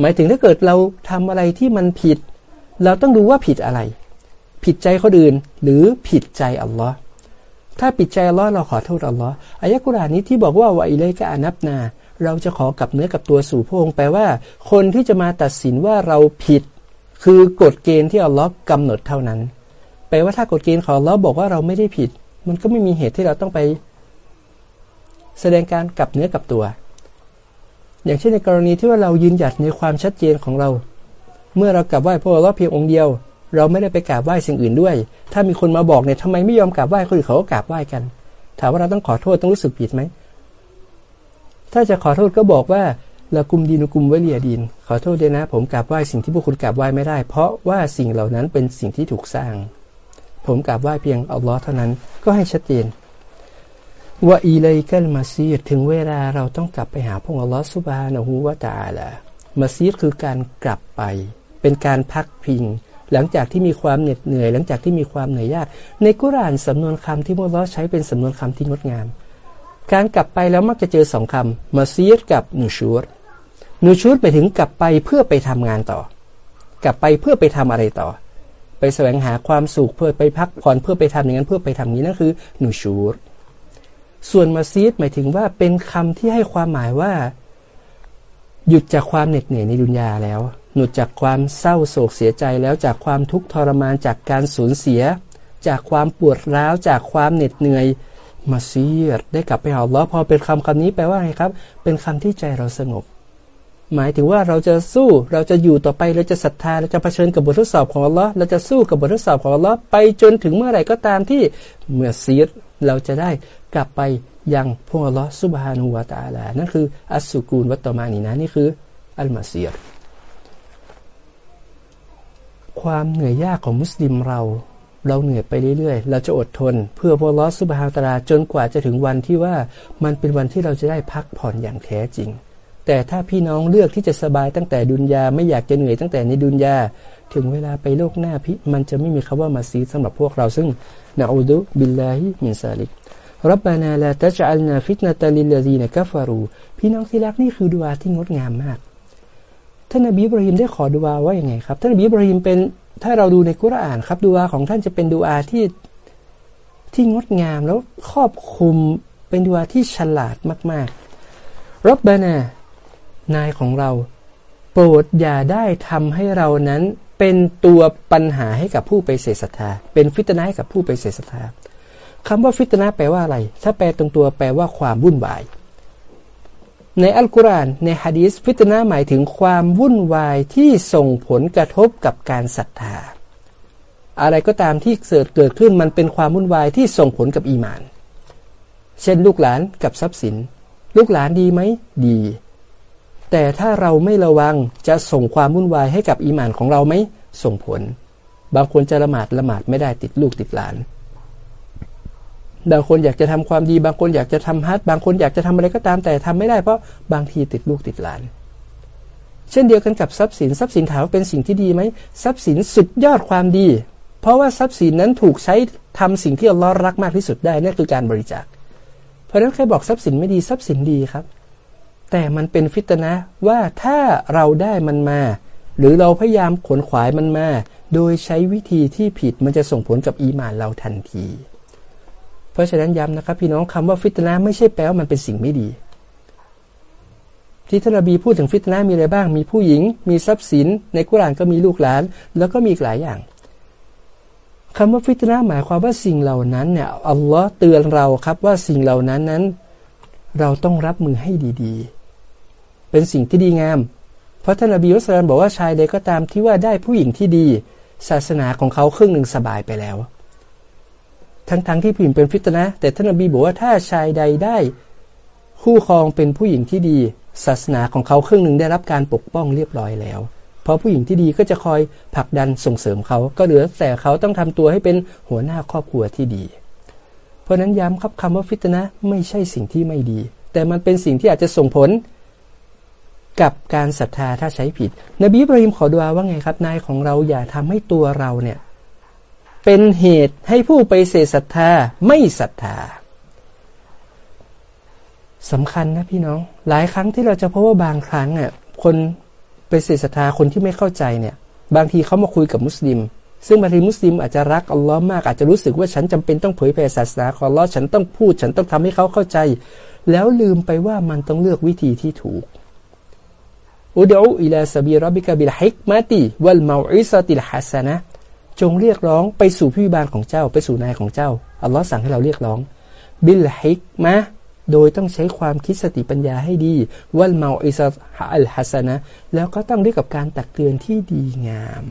[SPEAKER 1] หมายถึงถ้าเกิดเราทำอะไรที่มันผิด เราต้องดูว่าผิดอะไร ผิดใจคนอื่นหรือผิดใจอัลลอฮ์ถ้าผิดใจอัลลอฮ์เราขอโทษอัลลอฮ์อายะกุรานี้ที่บอกว่าวะอิเลกะอนับนา เราจะขอกับเนื้อกับตัวสู่พระองค์แปลว่า คนที่จะมาตัดสินว่าเราผิด คือกฎเกณฑ์ที่อัลลอฮ์กำหนดเท่านั้น แปลว่าถ้ากฎเกณฑ์ของอัลลอฮ์บอกว่าเราไม่ได้ผิด มันก็ไม่มีเหตุที่เราต้องไป แสดงการกลับเนื้อกลับตัว อย่างเช่นในกรณีที่ว่าเรายืนหยัดในความชัดเจนของเรา เมื่อเรากราบไหว้พระองค์เพียงองค์เดียว เราไม่ได้ไปกราบไหว้สิ่งอื่นด้วย ถ้ามีคนมาบอกเนี่ยทำไมไม่ยอมกราบไหว้คนอื่นเขาก็กราบไหว้กัน ถามว่าเราต้องขอโทษต้องรู้สึกผิดไหมถ้าจะขอโทษก็บอกว่า ละกุมดีนุกุมวลียดิน ขอโทษด้วยนะ ผมกราบไหว้สิ่งที่พวกคุณกราบไหว้ไม่ได้ เพราะว่าสิ่งเหล่านั้นเป็นสิ่งที่ถูกสร้าง ผมกราบไหว้เพียงอัลลอฮ์เท่านั้นก็ให้ชัดเจนว่าอีเลยกัลมาซีดถึงเวลาเราต้องกลับไปหาพระอัลลอฮ์สุบฮานะฮูวาตาละมาซีดคือการกลับไป เป็นการพักพิง หลังจากที่มีความเหน็ดเหนื่อย หลังจากที่มีความเหนื่อยยาก ในกุรานสำนวนคำที่มุลลอใช้เป็นสำนวนคำที่งดงาม การกลับไปแล้วมักจะเจอสองคำมาซีดกับนูชูด นูชูดไปถึงกลับไปเพื่อไปทำงานต่อ กลับไปเพื่อไปทำอะไรต่อ ไปแสวงหาความสุขเพื่อไปพักผ่อนเพื่อไปทำอย่างนั้นเพื่อไปทำนี้นั่นคือนูชูดส่วนมาซีดหมายถึงว่าเป็นคำที่ให้ความหมายว่า หยุดจากความเหน็ดเหนื่อยในดุนยาแล้ว หนุดจากความเศร้าโศกเสียใจแล้วจากความทุกข์ทรมานจากการสูญเสีย จากความปวดร้าวจากความเหน็ดเหนื่อยมาซีดได้กลับไปหาอัลลอฮ์พอเป็นคำคำนี้แปลว่าไงครับ เป็นคำที่ใจเราสงบ หมายถึงว่าเราจะสู้เราจะอยู่ต่อไปเราจะศรัทธาเราจะเผชิญกับบททดสอบของอัลลอฮ์เราจะสู้กับบททดสอบของอัลลอฮ์ไปจนถึงเมื่อไหร่ก็ตามที่เมื่อซีดเราจะได้กลับไปยังพวกอัลลอฮ์ซุบฮานุวาตาลานั่นคืออัสสุกูลวัตตมานีนะนี่คืออัลมาซีรความเหนื่อยยากของมุสลิมเรา เราเหนื่อยไปเรื่อยๆ เราจะอดทน เพื่ออัลลอฮ์ سبحانه وتعالىจนกว่าจะถึงวันที่ว่ามันเป็นวันที่เราจะได้พักผ่อนอย่างแท้จริง แต่ถ้าพี่น้องเลือกที่จะสบายตั้งแต่ดุนยาไม่อยากจะเหนื่อยตั้งแต่ในดุนยาถึงเวลาไปโลกหน้าพี่มันจะไม่มีคำว่ามาซีสำหรับพวกเราซึ่งنعوذ بالله من ذلك ربنا لا تجعلنا فتنة للذين كفروا พี่น้องที่รักนี่คือดุอาที่งดงามมากท่านนบีบรหิมได้ขอดุอาว่าอย่างไงครับท่านนบีบรหิมเป็นถ้าเราดูในกุรอานครับดุอาของท่านจะเป็นดุอาที่ที่งดงามแล้วครอบคลุมเป็นดุอาที่ฉลาดมาก ๆรับบานา นายของเรา โปรดอย่าได้ทำให้เรานั้นเป็นตัวปัญหาให้กับผู้ไปเสศรัทธา เป็นฟิตนาให้กับผู้ไปเสศรัทธาคำว่าฟิตนาแปลว่าอะไร ถ้าแปลตรงตัวแปลว่าความวุ่นวาย ในอัลกุรอานในฮะดีษฟิตนาหมายถึงความวุ่นวายที่ส่งผลกระทบกับการศรัทธา อะไรก็ตามที่เกิดเกิดขึ้นมันเป็นความวุ่นวายที่ส่งผลกับอีมาน เช่นลูกหลานกับทรัพย์สิน ลูกหลานดีไหม ดี แต่ถ้าเราไม่ระวังจะส่งความวุ่นวายให้กับอีมานของเราไหมส่งผล บางคนจะละหมาดละหมาดไม่ได้ติดลูกติดหลาน บางคนอยากจะทำความดี บางคนอยากจะทำฮัทบางคนอยากจะทำอะไรก็ตามแต่ทำไม่ได้เพราะบางทีติดลูกติดหลาน เช่นเดียวกันกับทรัพย์สินทรัพย์สินถามว่าเป็นสิ่งที่ดีไหมทรัพย์สินสุดยอดความดี เพราะว่าทรัพย์สินนั้นถูกใช้ทำสิ่งที่อัลลอฮ์รักมากที่สุดได้นั่นคือการบริจาคเพราะนั้นใครบอกทรัพย์สินไม่ดีทรัพย์สินดีครับ แต่มันเป็นฟิตนะว่าถ้าเราได้มันมา หรือเราพยายามขนขวายมันมา โดยใช้วิธีที่ผิดมันจะส่งผลกับอีมานเราทันที เพราะฉะนั้นย้ำนะครับ พี่น้องคำว่าฟิตนะไม่ใช่แปลว่ามันเป็นสิ่งไม่ดี ที่ท่านนบีพูดถึงฟิตนะมีอะไรบ้าง มีผู้หญิง มีทรัพย์สิน ในกุรานก็มีลูกหลาน แล้วก็มีหลายอย่างคำว่าฟิตนะหมายความว่าสิ่งเหล่านั้นเนี่ยอัลลอฮ์เตือนเราครับว่าสิ่งเหล่านั้นนั้น เราต้องรับมือให้ดีๆ เป็นสิ่งที่ดีงาม เพราะท่านนบีอุสลามบอกว่าชายใดก็ตามที่ว่าได้ผู้หญิงที่ดี ศาสนาของเขาครึ่งหนึ่งสบายไปแล้ว ทั้งๆทที่ผู้หญิงเป็นฟิตนะ แต่ท่านนบีบอกว่าถ้าชายใดได้คู่ครองเป็นผู้หญิงที่ดี ศาสนาของเขาครึ่งหนึ่งได้รับการปกป้องเรียบร้อยแล้ว เพราะผู้หญิงที่ดีก็จะคอยผลักดันส่งเสริมเขา ก็เหลือแต่เขาต้องทำตัวให้เป็นหัวหน้าครอบครัวที่ดี เพราะนั้นย้ำครับคำว่าฟิตนะไม่ใช่สิ่งที่ไม่ดี แต่มันเป็นสิ่งที่อาจจะส่งผลกับการศรัทธาถ้าใช้ผิด นบีบรหิมขอดุอาว่าไงครับนายของเราอย่าทำให้ตัวเราเนี่ยเป็นเหตุให้ผู้ไปเสศรัทธาไม่ศรัทธาสำคัญนะพี่น้อง หลายครั้งที่เราจะพบว่าบางครั้งอะคนไปเสศรัทธาคนที่ไม่เข้าใจเนี่ย บางทีเขามาคุยกับมุสลิม ซึ่งบางทีมุสลิมอาจจะรักอัลลอฮ์มากอาจจะรู้สึกว่าฉันจำเป็นต้องเผยแผ่ศาสนาของอัลลอฮ์ฉันต้องพูด ฉันต้องทำให้เขาเข้าใจ แล้วลืมไปว่ามันต้องเลือกวิธีที่ถูกادع إلى سبيل ربك بالحكمة والموعظة الحسنةจงเรียกร้องไปสู่ผู้อภิบาลของเจ้าไปสู่นายของเจ้าอัลลอฮ์สั่งให้เราเรียกร้อง بالحكمةโดยต้องใช้ความคิดสติปัญญาให้ดี والموعظة الحسنةแล้วก็ต้องด้วยกับการตักเตือนที่ดีงาม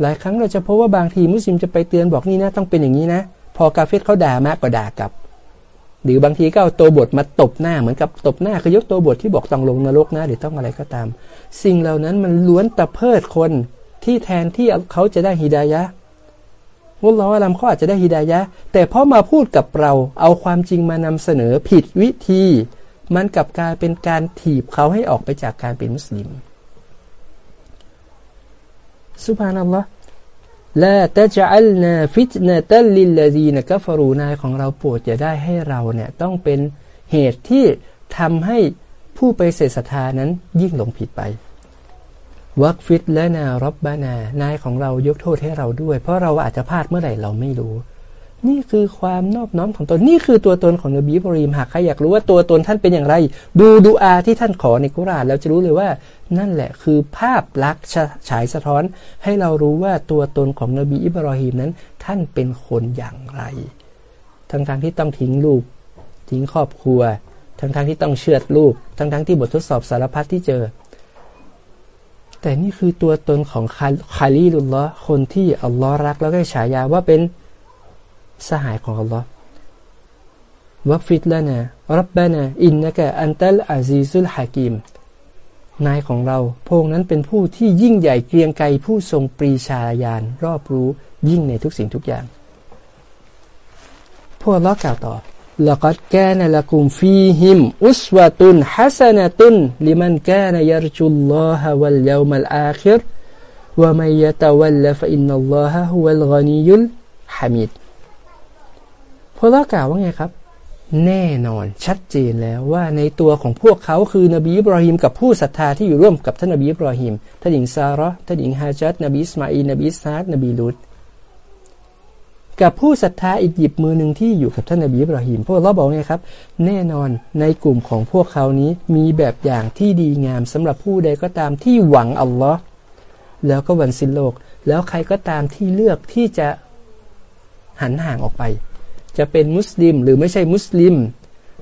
[SPEAKER 1] หลายครั้งเราจะพบว่าบางทีมุสลิมจะไปเตือนบอกนี่นะต้องเป็นอย่างนี้นะ พอกาเฟตเขาด่ามากก็ด่ากลับ หรือบางทีก็เอาตัวบทมาตบหน้าเหมือนกับตบหน้าคือยกตัวบทที่บอกต้องลงนรกนะหรือต้องอะไรก็ตาม สิ่งเหล่านั้นมันล้วนตะเพิดคนที่แทนที่เขาจะได้ฮิดายะวุลลอฮ์ลำเขาอาจจะได้ฮิดายะ แต่พอมาพูดกับเราเอาความจริงมานำเสนอผิดวิธี มันกลับกลายเป็นการถีบเขาให้ออกไปจากการเป็นมุสลิม สุบฮานัลลอฮ์ละตะจัลนาฟิตนาตัลลิลลาดีนะกัฟรูนายของเราโปรดจะได้ให้เราเนี่ยต้องเป็นเหตุที่ทำให้ผู้ไปเสศรัทธานั้นยิ่งหลงผิดไปวักฟิตและนารบบานานายของเรายกโทษให้เราด้วย เพราะเราอาจจะพลาดเมื่อไหร่เราไม่รู้ นี่คือความนอบน้อมของตน นี่คือตัวตนของนบีบรีมหากใครอยากรู้ว่าตัวตนท่านเป็นอย่างไร ดูดูอาที่ท่านขอในกุรานแล้วจะรู้เลยว่า นั่นแหละคือภาพลักษณ์ฉายสะท้อน ให้เรารู้ว่าตัวตนของนบีอิบรอฮิมนั้น ท่านเป็นคนอย่างไรทั้งทางที่ต้องทิ้งลูก ทิ้งครอบครัว ทั้งทางที่ต้องเชือดลูก ทั้งทางที่บททดสอบสารพัดที่เจอ แต่นี่คือตัวตนของคาลีลุลลอฮ์คนที่อัลลอฮ์รักแล้วก็ฉายาว่าเป็น สหายของอัลลอวักฟิดละนะربنا إنك أنت العزيز الحكيمนายของเราพระองค์นั้นเป็นผู้ที่ยิ่งใหญ่เกรียงไกรผู้ทรงปรีชาญาณรอบรู้ยิ่งในทุกสิ่งทุกอย่างพระองค์อัลลอฮ์กล่าวต่อلقد كان لكم فيهم أسوة حسنة لمن كان يرجو الله واليوم الآخر ومن يتول فإن الله هو الغنيฮามิด รากล่าวว่าไงครับ แน่นอนชัดเจนแล้วว่าในตัวของพวกเขาคือนบีอิบราฮิมกับผู้ศรัทธาที่อยู่ร่วมกับท่านนบีอิบราฮิมท่านหญิงซาร์ท่านหญิงฮาจัดนบีอิสมาอีนบีอิสฮากนบีลุดกับผู้ศรัทธาอีกหยิบมือหนึ่งที่อยู่กับท่านนบีอิบราฮิมพวกเราบอกไงครับ แน่นอนในกลุ่มของพวกเขานี้มีแบบอย่างที่ดีงามสำหรับผู้ใดก็ตามที่หวังอัลลอฮ์แล้วก็วันสิ้นโลก แล้วใครก็ตามที่เลือกที่จะหันห่างออกไป จะเป็นมุสลิมหรือไม่ใช่มุสลิม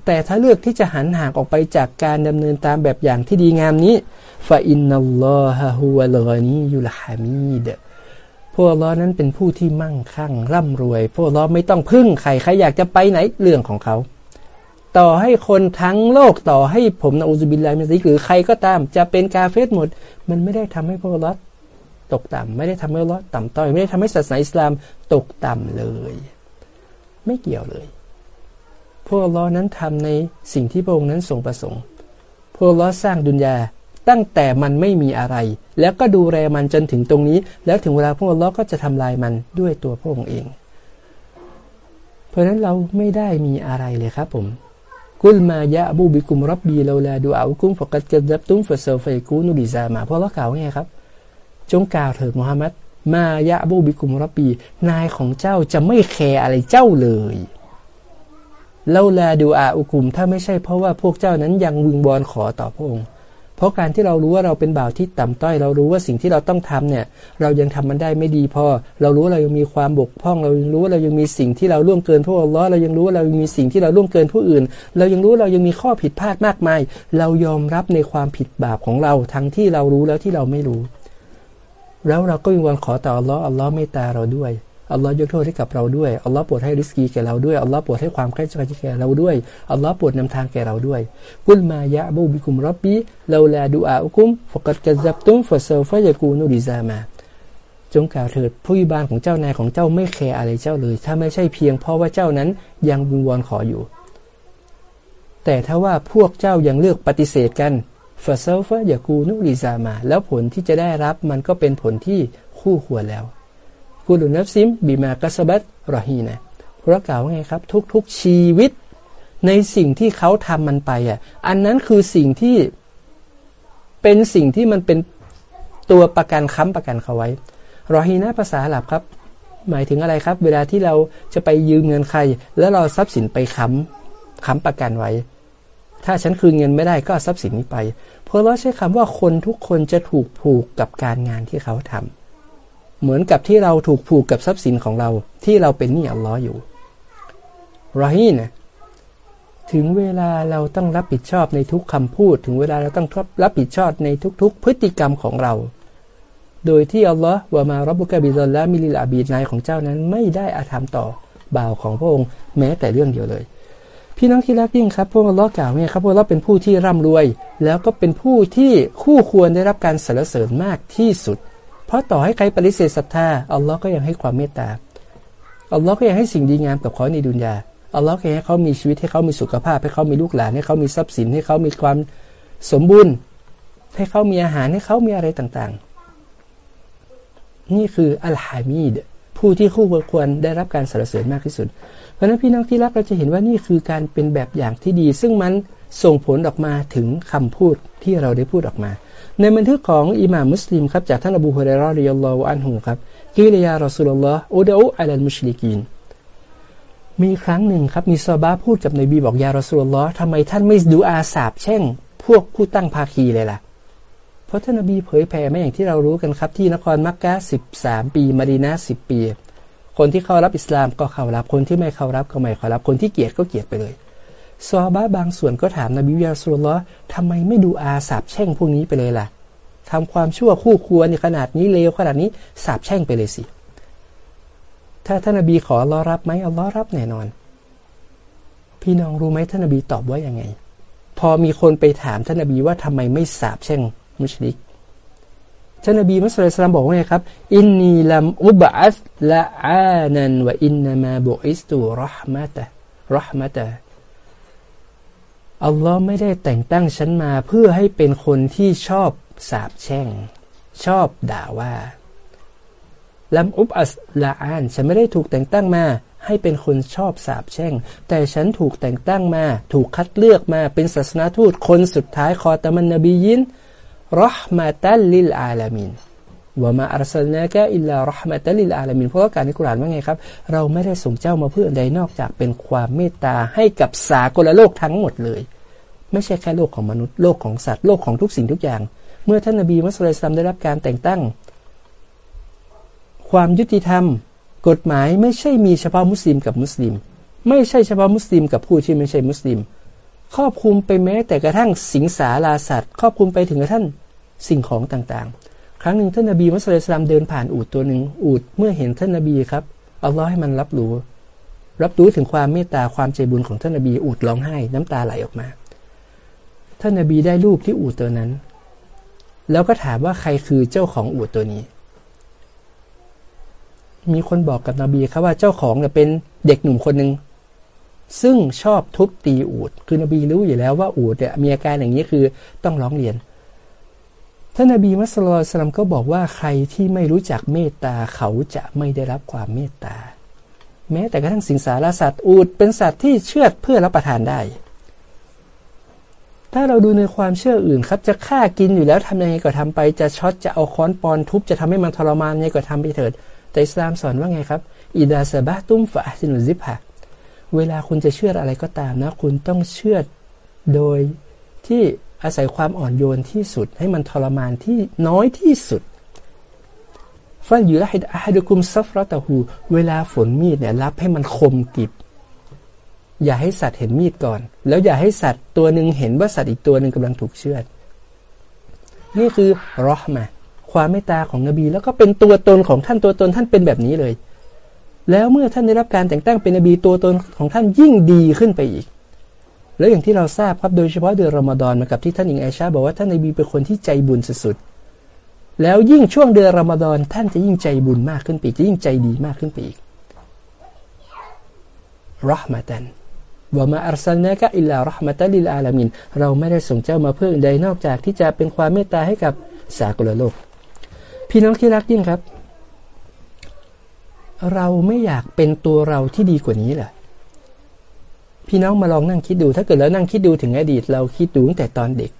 [SPEAKER 1] แต่ถ้าเลือกที่จะหันห่างออกไปจากการดำเนินตามแบบอย่างที่ดีงามนี้ฟาอินนัลลอฮะฮุวะลกานียุลฮามีดพวกล้อนั้นเป็นผู้ที่มั่งคั่งร่ำรวย พวกล้อไม่ต้องพึ่งใครใครอยากจะไปไหนเรื่องของเขา ต่อให้คนทั้งโลกต่อให้ผมนะอูซุบิลลมิซิกหรือใครก็ตาม จะเป็นกาเฟสหมด มันไม่ได้ทำให้พวกล้อตกต่ำไม่ได้ทำให้ล้อต่ำต้อย ไม่ได้ทำให้ศาสนาอิสลามตกต่ำเลย ไม่เกี่ยวเลย พวกล้อนั้นทำในสิ่งที่พระองค์นั้นทรงประสงค์ พวกล้อสร้างดุนยาตั้งแต่มันไม่มีอะไร แล้วก็ดูแลมันจนถึงตรงนี้ แล้วถึงเวลาพวกเราก็จะทำลายมันด้วยตัวพระองค์เอง เพราะฉะนั้นเราไม่ได้มีอะไรเลยครับผมกุลมายะบูบิกุมรับบีเราแลดูอากุมฟกัดกระดับตุ้มฟเซลไฟกูนุดิซามาเพราะเรากล่าวไงครับ จงกล่าวเถิดมุฮัมมัด มายะบูบิกุมรับีนายของเจ้าจะไม่แคร์อะไรเจ้าเลยเราแลดูอาอุกุม ถ้าไม่ใช่เพราะว่าพวกเจ้านั้นยังวิงบอลขอต่อพระองค์ เพราะการที่เรารู้ว่าเราเป็นบ่าวที่ต่ำต้อย เรารู้ว่าสิ่งที่เราต้องทำเนี่ย เรายังทำมันได้ไม่ดีพอ เรารู้ว่าเรายังมีความบกพร่อง เรายังรู้ว่าเรายังมีสิ่งที่เราล่วงเกินพวกอัลลอฮ์เรายังรู้ว่าเรายังมีสิ่งที่เราล่วงเกินผู้อื่น เรายังรู้เรายังมีข้อผิดพลาดมากมาย เรายอมรับในความผิดบาปของเราทั้งที่เรารู้แล้วที่เราไม่รู้ แล้วเราก็วิงวอนขอต่ออัลลอฮ์อัลลอฮ์เมตตาเราด้วยอัลลอฮ์ยกโทษให้กับเราด้วยอัลลอฮ์โปรดให้ริสกีแก่เราด้วยอัลลอฮ์โปรดให้ความใกล้ชิดแก่เราด้วยอัลลอฮ์โปรดนำทางแก่เราด้วยقل ما يعبأ بكم ربي لولا دعاؤكم فقد كذبتم فسوف يكون لزاما จงกล่าวเถิดผู้อภิบาลของเจ้านายของเจ้าไม่แคร์อะไรเจ้าเลย ถ้าไม่ใช่เพียงเพราะว่าเจ้านั้นยังวิงวอนขออยู่ แต่ถ้าว่าพวกเจ้ายังเลือกปฏิเสธกัน ฟาเซฟยากูนุดิซามา แล้วผลที่จะได้รับมันก็เป็นผลที่คู่ควรแล้วกุลุนัฟซิมบีมากัสบัตรอฮีนะเพราะกล่าวว่าไงครับ ทุกๆชีวิต ในสิ่งที่เขาทำมันไปอะ อันนั้นคือสิ่งที่เป็นสิ่งที่มันเป็นตัวประกันค้ำประกันเขาไว้รอฮีนะภาษาหลับครับ หมายถึงอะไรครับ เวลาที่เราจะไปยืมเงินใคร แล้วเราทรัพย์สินไปค้ำค้ำประกันไว้ ถ้าฉันคืนเงินไม่ได้ก็ทรัพย์สินนี้ไป เพราะเราใช้คำว่าคนทุกคนจะถูกผูกกับการงานที่เขาทำเหมือนกับที่เราถูกผูกกับทรัพย์สินของเรา ที่เราเป็นหนี้อัลลอฮ์อยู่รอฮีนะถึงเวลาเราต้องรับผิดชอบในทุกคำพูด ถึงเวลาเราต้องรับผิดชอบในทุก ๆ พฤติกรรมของเรา โดยที่อัลลอฮ์وما ربك بظلام للعبيدนายของเจ้านั้นไม่ได้อธรรมต่อบ่าวของพระองค์แม้แต่เรื่องเดียวเลย พี่น้องที่รักยิ่งครับพระองค์อัลลอฮ์กล่าวเนี่ยครับพระองค์อัลลอฮ์เป็นผู้ที่ร่ำรวย แล้วก็เป็นผู้ที่คู่ควรได้รับการสรรเสริญมากที่สุด เพราะต่อให้ใครปฏิเสธศรัทธาอัลลอฮ์ก็ยังให้ความเมตตาอัลลอฮ์ก็ยังให้สิ่งดีงามกับเขาในดุนยาอัลลอฮ์ก็ให้เขามีชีวิตให้เขามีสุขภาพ ให้เขามีลูกหลานให้เขามีทรัพย์สินให้เขามีความสมบูรณ์ ให้เขามีอาหารให้เขามีอะไรต่างๆ นี่คืออัลฮามีดผู้ที่คู่ควรได้รับการสรรเสริญมากที่สุด ราะนั้นพี่น้องที่รักเราจะเห็นว่านี่คือการเป็นแบบอย่างที่ดี ซึ่งมันส่งผลออกมาถึงคำพูดที่เราได้พูดออกมา ในบันทึกของอิหม่ามมุสลิมครับจากท่านอบูฮุเรรอริยัลลอฮุอันฮุครับกิลยารอสุลลอฮ์อุดอูอัลลมุชลิกีนมีครั้งหนึ่งครับมีซาบาพูดกับนบีบอกยารอสุลลอฮ์ทำไมท่านไม่ดูอาสาบแช่ง พวกผู้ตั้งภาคีเลยล่ะ เพราะท่านนบีเผยแผ่ไม่อย่างที่เรารู้กันครับที่นครมักกะสิบสามปีมาดีนาสิบปี คนที่เข้ารับอิสลามก็เข้ารับ คนที่ไม่เข้ารับก็ไม่เข้ารับ คนที่เกลียดก็เกลียดไปเลยซอบาบางส่วนก็ถามนบียาสุลลอทำไมไม่ดูอาสาบแช่งพวกนี้ไปเลยล่ะทำความชั่วคู่ควรในขนาดนี้เลวขนาดนี้สาบแช่งไปเลยสิ ถ้าท่านนบีขอรอรับไหมอัลลอฮ์รับแน่นอน พี่น้องรู้ไหมท่านนบีตอบว่ายังไง พอมีคนไปถามท่านนบีว่าทำไมไม่สาบแช่งมุชลิก ท่านนบีมุสลิมบอกว่าไงครับ อินนีลัมอุบอัสละอานันวะอินนามาบุอิสตูรหมะตะรหมะตะอัลลอฮ์ไม่ได้แต่งตั้งฉันมาเพื่อให้เป็นคนที่ชอบสาบแช่ง ชอบด่าว่าลัมอุบอัสลาอานฉันไม่ได้ถูกแต่งตั้งมาให้เป็นคนชอบสาบแช่ง แต่ฉันถูกแต่งตั้งมา ถูกคัดเลือกมาเป็นศาสนาทูตคนสุดท้ายคอตมันนบียิน รหมาตัลลิลอาลามินว่ามาอัลสลนากะอิลลารหมะตัลลิลอาลามินเพราะการในกุรานว่าไงครับ เราไม่ได้ส่งเจ้ามาเพื่อใดนอกจากเป็นความเมตตาให้กับสากลโลกทั้งหมดเลย ไม่ใช่แค่โลกของมนุษย์โลกของสัตว์โลกของทุกสิ่งทุกอย่าง เมื่อท่านนบีมุสลิมได้รับการแต่งตั้ง ความยุติธรรม กฎหมายไม่ใช่มีเฉพาะมุสลิมกับมุสลิม ไม่ใช่เฉพาะมุสลิมกับผู้ที่ไม่ใช่มุสลิม ครอบคลุมไปแม้แต่กระทั่งสิงสาราสัตว์ ครอบคลุมไปถึงกระทั่งสิ่งของต่างๆ ครั้งหนึ่งท่านนบีมุสลิมเดินผ่านอูดตัวหนึ่งอูดเมื่อเห็นท่านนบีครับอัลลอฮ์ให้มันรับรู้ รับรู้ถึงความเมตตาความใจบุญของท่านนบีอูดร้องไห้ น้ำตาไหลออกมา ท่านนบีได้รูปที่อูดตัวนั้น แล้วก็ถามว่าใครคือเจ้าของอูดตัวนี้ มีคนบอกกับนบีครับว่าเจ้าของเป็นเด็กหนุ่มคนหนึ่ง ซึ่งชอบทุบตีอูดคือนบีรู้อยู่แล้วว่าอูดเนี่ยมีอาการอย่างนี้คือต้องร้องเรียนท่านนบีมุสลิมก็บอกว่าใครที่ไม่รู้จักเมตตาเขาจะไม่ได้รับความเมตตา แม้แต่กระทั่งสิงสารสัตว์อูดเป็นสัตว์ที่เชื่อเพื่อรับประทานได้ ถ้าเราดูในความเชื่ออื่นครับจะฆ่ากินอยู่แล้วทำยังไงก็ทำไปจะช็อตจะเอาค้อนปอนด์ทุบจะทำให้มันทรมานยังไงก็ทำไปเถิด แต่อิสลามสอนว่าไงครับإذا ذبحتم فأحسنوا الذبحة เวลาคุณจะเชือดอะไรก็ตามนะ คุณต้องเชือดโดยที่อาศัยความอ่อนโยนที่สุด ให้มันทรมานที่น้อยที่สุดوليحد أحدكم شفرتهเวลาฝนมีดเนี่ยลับให้มันคมกริบ อย่าให้สัตว์เห็นมีดก่อน แล้วอย่าให้สัตว์ตัวหนึ่งเห็นว่าสัตว์อีกตัวหนึ่งกำลังถูกเชือด นี่คือรอห์มาความเมตตาของนบี แล้วก็เป็นตัวตนของท่านตัวตนท่านเป็นแบบนี้เลย แล้วเมื่อท่านได้รับการแต่งตั้งเป็นนบีตัวตนของท่านยิ่งดีขึ้นไปอีก แล้วอย่างที่เราทราบครับโดยเฉพาะเดือนรอมฎอนมากับที่ท่านอิงไอชาบอกว่าท่านนบีเป็นคนที่ใจบุญสุดๆแล้วยิ่งช่วงเดือนรอมฎอนท่านจะยิ่งใจบุญมากขึ้นไปจะยิ่งใจดีมากขึ้นไปอีกรหมตันว่ามาอัลซัลนะกะอิลลารหมตัลลิลอาลามิน เราไม่ได้ส่งเจ้ามาเพื่อใดนอกจากที่จะเป็นความเมตตาให้กับสากลโลก พี่น้องที่รักยิ่งครับ เราไม่อยากเป็นตัวเราที่ดีกว่านี้แหละพี่น้องมาลองนั่งคิดดู ถ้าเกิดแล้วนั่งคิดดูถึงอดีต เราคิดดูตั้งแต่ตอนเด็ก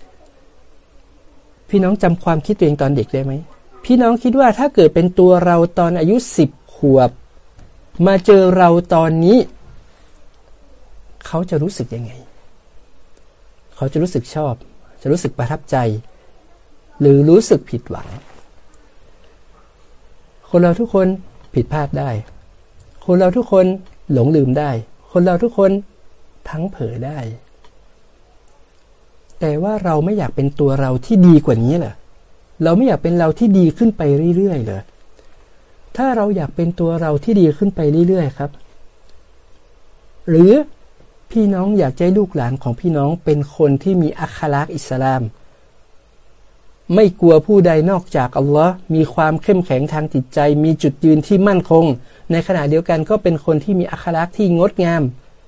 [SPEAKER 1] พี่น้องจำความคิดตัวเองตอนเด็กได้ไหมพี่น้องคิดว่าถ้าเกิดเป็นตัวเราตอนอายุสิบขวบ มาเจอเราตอนนี้ เขาจะรู้สึกยังไง เขาจะรู้สึกชอบ จะรู้สึกประทับใจ หรือรู้สึกผิดหวัง คนเราทุกคน ผิดพลาดได้ คนเราทุกคนหลงลืมได้ คนเราทุกคนทั้งเผลอได้ แต่ว่าเราไม่อยากเป็นตัวเราที่ดีกว่านี้เหรอเราไม่อยากเป็นเราที่ดีขึ้นไปเรื่อยๆเลยถ้าเราอยากเป็นตัวเราที่ดีขึ้นไปเรื่อยๆครับ หรือพี่น้องอยากให้ลูกหลานของพี่น้องเป็นคนที่มีอัคลักษ์อิสลาม ไม่กลัวผู้ใดนอกจากอัลลอฮ์มีความเข้มแข็งทางจิตใจ มีจุดยืนที่มั่นคง ในขณะเดียวกันก็เป็นคนที่มีอัคลักษ์ที่งดงาม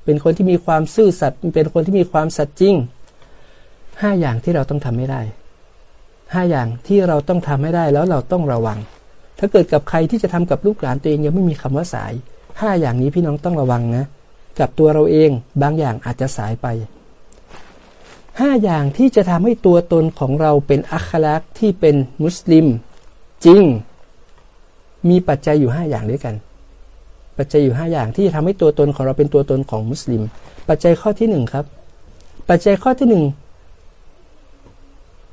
[SPEAKER 1] เป็นคนที่มีความซื่อสัตย์เป็นคนที่มีความสัตย์จริงห้าอย่างที่เราต้องทำไม่ได้ห้าอย่างที่เราต้องทำให้ได้แล้วเราต้องระวัง ถ้าเกิดกับใครที่จะทำกับลูกหลานตัวเองยังไม่มีคำว่าสายห้าอย่างนี้พี่น้องต้องระวังนะ กับตัวเราเองบางอย่างอาจจะสายไป ห้าอย่างที่จะทำให้ตัวตนของเราเป็นอัคลักษ์ที่เป็นมุสลิม จริง มีปัจจัยอยู่ห้าอย่างด้วยกัน ปัจจัยอยู่ห้าอย่างที่จะทำให้ตัวตนของเราเป็นตัวตนของมุสลิม ปัจจัยข้อที่หนึ่งครับ ปัจจัยข้อที่หนึ่ง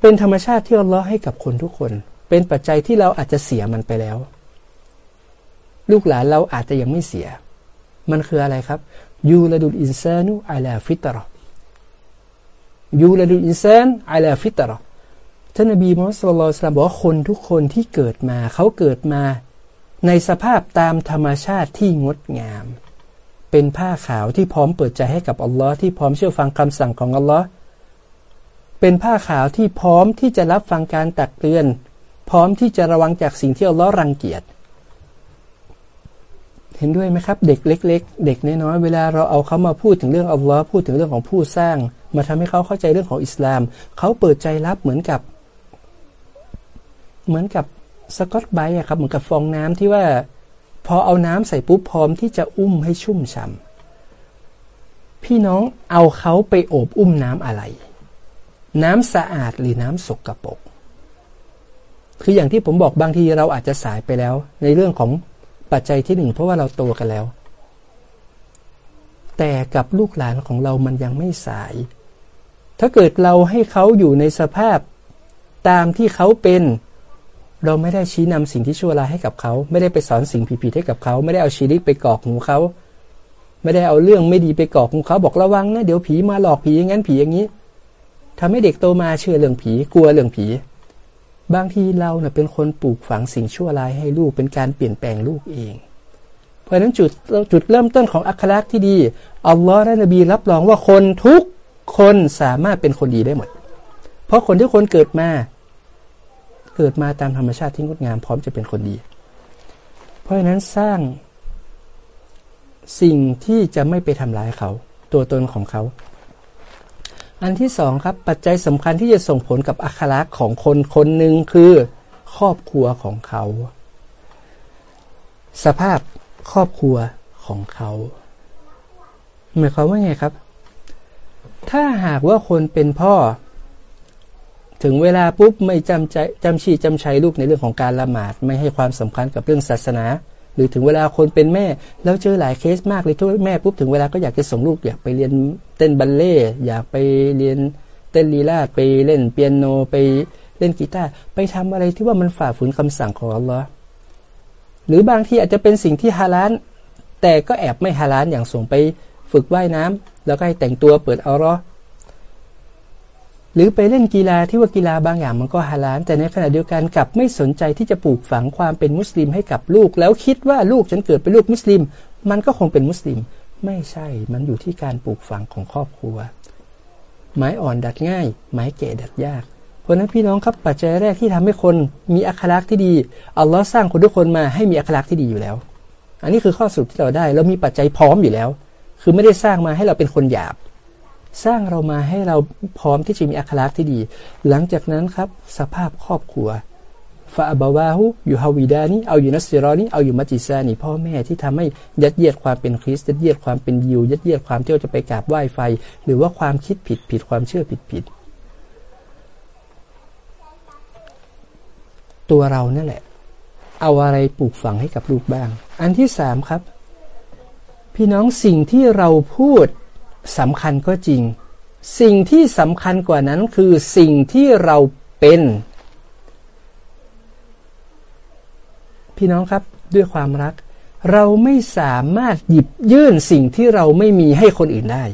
[SPEAKER 1] เป็นธรรมชาติที่เราล้อให้กับคนทุกคน เป็นปัจจัยที่เราอาจจะเสียมันไปแล้ว ลูกหลานเราอาจจะยังไม่เสีย มันคืออะไรครับยูละดุลอินซานุอัลาฟิตรอ ยูละดุอินซานอัลาฟิตรท่านนบีมุฮัมมัดสุลลัลบอกว่าคนทุกคนที่เกิดมา เขาเกิดมาในสภาพตามธรรมชาติที่งดงาม เป็นผ้าขาวที่พร้อมเปิดใจให้กับอัลลอฮ์ที่พร้อมเชื่อฟังคำสั่งของอัลลอฮ์เป็นผ้าขาวที่พร้อมที่จะรับฟังการตักเตือน พร้อมที่จะระวังจากสิ่งที่อัลลอฮ์รังเกียจ เห็นด้วยไหมครับ เด็กเล็ก ๆ เด็กน้อยๆเวลาเราเอาเขามาพูดถึงเรื่องอัลลอฮ์พูดถึงเรื่องของผู้สร้าง มาทำให้เขาเข้าใจเรื่องของอิสลาม เขาเปิดใจรับเหมือนกับ เหมือนกับสกอตไบอะครับเหมือนกับฟองน้ำที่ว่า พอเอาน้ำใส่ปุ๊บพร้อมที่จะอุ้มให้ชุ่มฉ่าพี่น้องเอาเขาไปโอบอุ้มน้ำอะไร น้ำสะอาดหรือน้ำสกรปรกคืออย่างที่ผมบอกบางทีเราอาจจะสายไปแล้ว ในเรื่องของ ปัจจัยที่หนึ่งเพราะว่าเราโตกันแล้ว แต่กับลูกหลานของเรามันยังไม่สาย ถ้าเกิดเราให้เขาอยู่ในสภาพตามที่เขาเป็น เราไม่ได้ชี้นำสิ่งที่ชั่วร้ายให้กับเขา ไม่ได้ไปสอนสิ่งผิดๆให้กับเขา ไม่ได้เอาชีริกไปกอกหูเขา ไม่ได้เอาเรื่องไม่ดีไปกอกหูเขาบอกระวังนะเดี๋ยวผีมาหลอกผีอย่างนั้นผีอย่างนี้ทำให้เด็กโตมาเชื่อเรื่องผีกลัวเรื่องผี บางทีเราเน่ยเป็นคนปลูกฝังสิ่งชั่วร้ายให้ลูกเป็นการเปลี่ยนแปลงลูกเอง เพราะฉะนั้นจุดจุดเริ่มต้นของอัคราที่ดีอัลลอฮ์และนบีรับรองว่าคนทุกคนสามารถเป็นคนดีได้หมด เพราะคนที่คนเกิดมา เกิดมาตามธรรมชาติที่งดงามพร้อมจะเป็นคนดี เพราะฉะนั้นสร้างสิ่งที่จะไม่ไปทำร้ายเขา ตัวตนของเขา อันที่สองครับปัจจัยสำคัญที่จะส่งผลกับอัคลักษณ์ของคนคนหนึ่งคือครอบครัวของเขา สภาพครอบครัวของเขาหมายความว่าไงครับ ถ้าหากว่าคนเป็นพ่อ ถึงเวลาปุ๊บไม่จำใจจำชีจำชัยลูกในเรื่องของการละหมาด ไม่ให้ความสำคัญกับเรื่องศาสนา หรือถึงเวลาคนเป็นแม่ แล้วเจอหลายเคสมากเลยทุกแม่ปุ๊บถึงเวลาก็อยากจะส่งลูกอยากไปเรียนเต้นบัลเล่อยากไปเรียนเต้นลีลาดไปเล่นเปียโนไปเล่นกีตาร์ไปทำอะไรที่ว่ามันฝ่าฝืนคำสั่งของอัลลอฮ์หรือบางทีอาจจะเป็นสิ่งที่ฮาลาลแต่ก็แอบไม่ฮาลาลอย่างส่งไปฝึกว่ายน้ำแล้วก็ให้แต่งตัวเปิดเอารอ หรือไปเล่นกีฬาที่ว่ากีฬาบางอย่างมันก็ฮาลาลแต่ในขณะเดียวกันกับไม่สนใจที่จะปลูกฝังความเป็นมุสลิมให้กับลูก แล้วคิดว่าลูกฉันเกิดเป็นลูกมุสลิม มันก็คงเป็นมุสลิม ไม่ใช่มันอยู่ที่การปลูกฝังของครอบครัว ไม้อ่อนดัดง่าย ไม้แก่ดัดยาก เพราะนั้นพี่น้องครับปัจจัยแรกที่ทำให้คนมีอัคลักษณ์ที่ดีอัลลอฮ์สร้างคนทุกคนมาให้มีอัคลักษณ์ที่ดีอยู่แล้ว อันนี้คือข้อสรุปที่เราได้เรามีปัจจัยพร้อมอยู่แล้ว คือไม่ได้สร้างมาให้เราเป็นคนหยาบ สร้างเรามาให้เราพร้อมที่จะมีอัคลักที่ดี หลังจากนั้นครับสภาพครอบครัวฟาบาวาหุอยู่ฮาวิดานี่เอาอยู่นัสซิรอนี่เอาอยู่มัจิซานี่พ่อแม่ที่ทำให้ยัดเยียดความเป็นคริสต์ยัดเยียดความเป็นยิวยัดเยียดความที่เราจะไปกราบไหว้ไฟ หรือว่าความคิดผิดผิดความเชื่อผิดผิดตัวเรานั่นแหละ เอาอะไรปลูกฝังให้กับลูกบ้าง อันที่สามครับ พี่น้องสิ่งที่เราพูด สำคัญก็จริง สิ่งที่สำคัญกว่านั้นคือสิ่งที่เราเป็น พี่น้องครับด้วยความรัก เราไม่สามารถหยิบยื่นสิ่งที่เราไม่มีให้คนอื่นได้